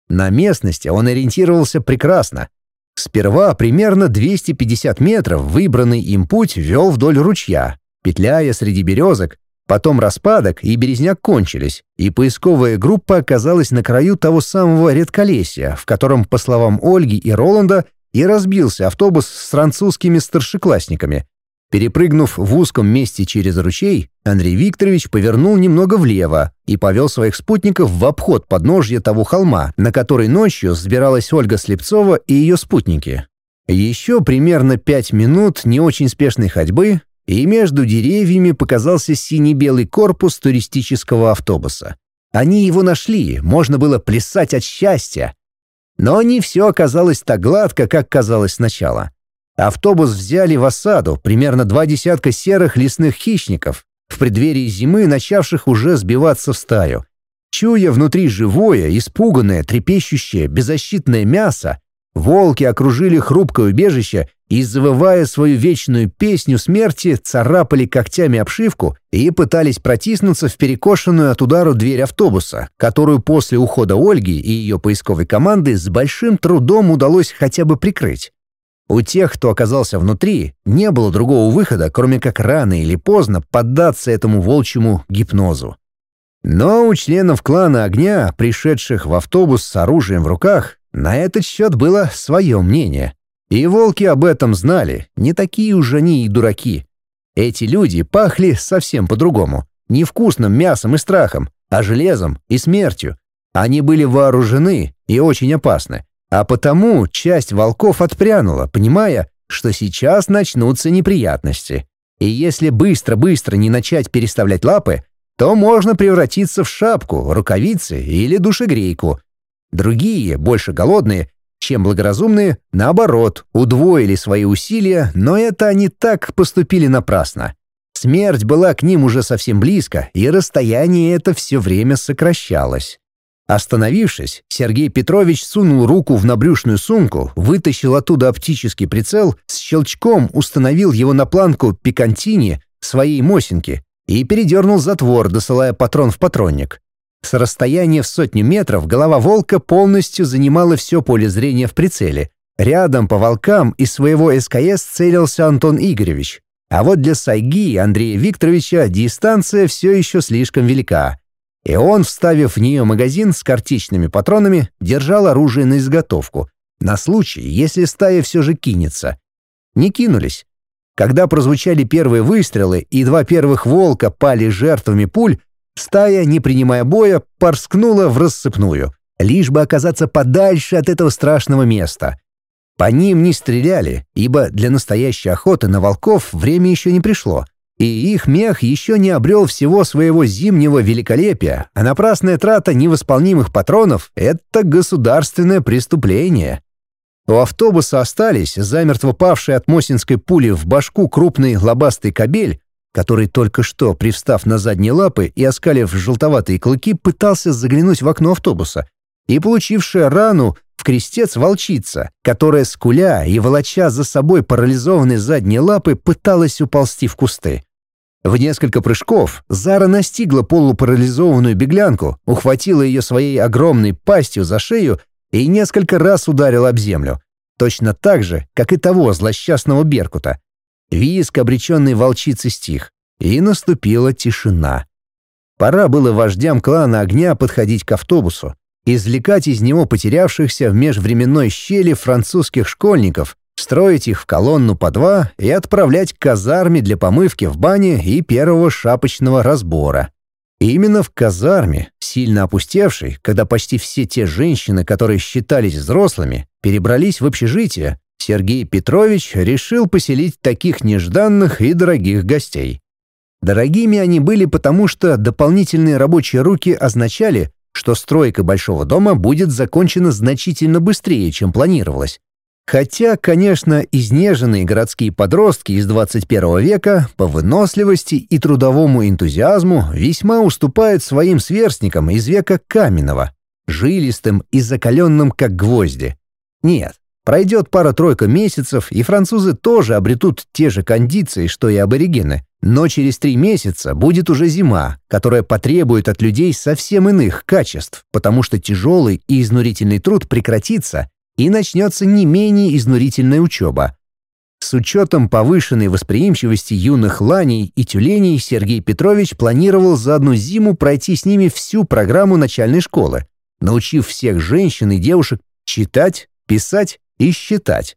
На местности он ориентировался прекрасно. Сперва примерно 250 метров выбранный им путь вел вдоль ручья, петляя среди березок, Потом распадок и березняк кончились, и поисковая группа оказалась на краю того самого редколесья, в котором, по словам Ольги и Роланда, и разбился автобус с французскими старшеклассниками. Перепрыгнув в узком месте через ручей, Андрей Викторович повернул немного влево и повел своих спутников в обход подножья того холма, на который ночью сбиралась Ольга Слепцова и ее спутники. Еще примерно пять минут не очень спешной ходьбы, и между деревьями показался синий-белый корпус туристического автобуса. Они его нашли, можно было плясать от счастья. Но не все оказалось так гладко, как казалось сначала. Автобус взяли в осаду примерно два десятка серых лесных хищников, в преддверии зимы начавших уже сбиваться в стаю. Чуя внутри живое, испуганное, трепещущее, беззащитное мясо, волки окружили хрупкое убежище и, завывая свою вечную песню смерти, царапали когтями обшивку и пытались протиснуться в перекошенную от удара дверь автобуса, которую после ухода Ольги и ее поисковой команды с большим трудом удалось хотя бы прикрыть. У тех, кто оказался внутри, не было другого выхода, кроме как рано или поздно поддаться этому волчьему гипнозу. Но у членов клана огня, пришедших в автобус с оружием в руках, на этот счет было свое мнение — и волки об этом знали, не такие уж они и дураки. Эти люди пахли совсем по-другому. невкусным мясом и страхом, а железом и смертью. Они были вооружены и очень опасны. А потому часть волков отпрянула, понимая, что сейчас начнутся неприятности. И если быстро-быстро не начать переставлять лапы, то можно превратиться в шапку, рукавицы или душегрейку. Другие, больше голодные, чем благоразумные, наоборот, удвоили свои усилия, но это они так поступили напрасно. Смерть была к ним уже совсем близко, и расстояние это все время сокращалось. Остановившись, Сергей Петрович сунул руку в набрюшную сумку, вытащил оттуда оптический прицел, с щелчком установил его на планку пикантини своей Мосинки и передернул затвор, досылая патрон в патронник. С расстояния в сотню метров голова волка полностью занимала все поле зрения в прицеле. Рядом по волкам из своего СКС целился Антон Игоревич. А вот для Сайги Андрея Викторовича дистанция все еще слишком велика. И он, вставив в нее магазин с картечными патронами, держал оружие на изготовку, на случай, если стая все же кинется. Не кинулись. Когда прозвучали первые выстрелы и два первых волка пали жертвами пуль, Стая, не принимая боя, порскнула в рассыпную, лишь бы оказаться подальше от этого страшного места. По ним не стреляли, ибо для настоящей охоты на волков время еще не пришло, и их мех еще не обрел всего своего зимнего великолепия, а напрасная трата невосполнимых патронов — это государственное преступление. У автобуса остались, замертво павшие от мосинской пули в башку крупный лобастый кабель который только что, привстав на задние лапы и оскалив желтоватые клыки, пытался заглянуть в окно автобуса, и получившая рану в крестец волчица, которая, скуля и волоча за собой парализованные задние лапы, пыталась уползти в кусты. В несколько прыжков Зара настигла полупарализованную беглянку, ухватила ее своей огромной пастью за шею и несколько раз ударила об землю. Точно так же, как и того злосчастного Беркута визг обреченной волчицы стих, и наступила тишина. Пора было вождям клана огня подходить к автобусу, извлекать из него потерявшихся в межвременной щели французских школьников, строить их в колонну по два и отправлять к казарме для помывки в бане и первого шапочного разбора. именно в казарме, сильно опустевшей, когда почти все те женщины, которые считались взрослыми, перебрались в общежитие, Сергей Петрович решил поселить таких нежданных и дорогих гостей. Дорогими они были потому, что дополнительные рабочие руки означали, что стройка большого дома будет закончена значительно быстрее, чем планировалось. Хотя, конечно, изнеженные городские подростки из 21 века по выносливости и трудовому энтузиазму весьма уступают своим сверстникам из века каменного, жилистым и закаленным как гвозди. Нет, Пройдет пара-тройка месяцев, и французы тоже обретут те же кондиции, что и аборигены. Но через три месяца будет уже зима, которая потребует от людей совсем иных качеств, потому что тяжелый и изнурительный труд прекратится, и начнется не менее изнурительная учеба. С учетом повышенной восприимчивости юных ланей и тюленей Сергей Петрович планировал за одну зиму пройти с ними всю программу начальной школы, научив всех женщин и девушек читать, писать и считать.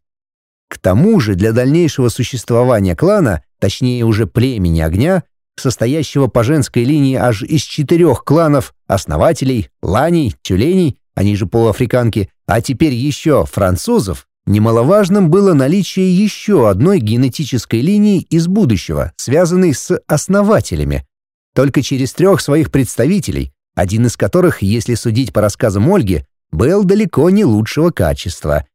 К тому же для дальнейшего существования клана, точнее уже племени огня, состоящего по женской линии аж из четырех кланов – основателей, ланей, тюленей, они же полуафриканки, а теперь еще французов, немаловажным было наличие еще одной генетической линии из будущего, связанной с основателями. Только через трех своих представителей, один из которых, если судить по рассказам Ольги, был далеко не лучшего качества,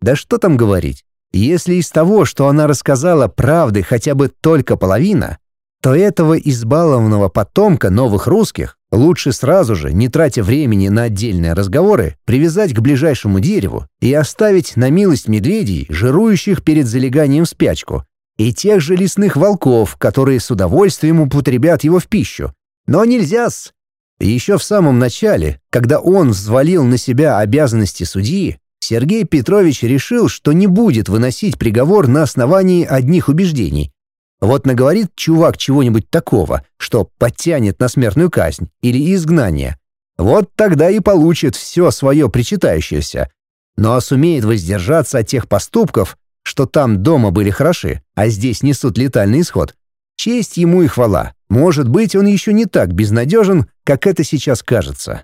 да что там говорить? Если из того, что она рассказала, правды хотя бы только половина, то этого избалованного потомка новых русских лучше сразу же, не тратя времени на отдельные разговоры, привязать к ближайшему дереву и оставить на милость медведей, жирующих перед залеганием в спячку, и тех же лесных волков, которые с удовольствием употребят его в пищу. Но нельзя-с! Еще в самом начале, когда он взвалил на себя обязанности судьи, Сергей Петрович решил, что не будет выносить приговор на основании одних убеждений. Вот наговорит чувак чего-нибудь такого, что подтянет на смертную казнь или изгнание. Вот тогда и получит все свое причитающееся. Но сумеет воздержаться от тех поступков, что там дома были хороши, а здесь несут летальный исход. Честь ему и хвала. Может быть, он еще не так безнадежен, как это сейчас кажется.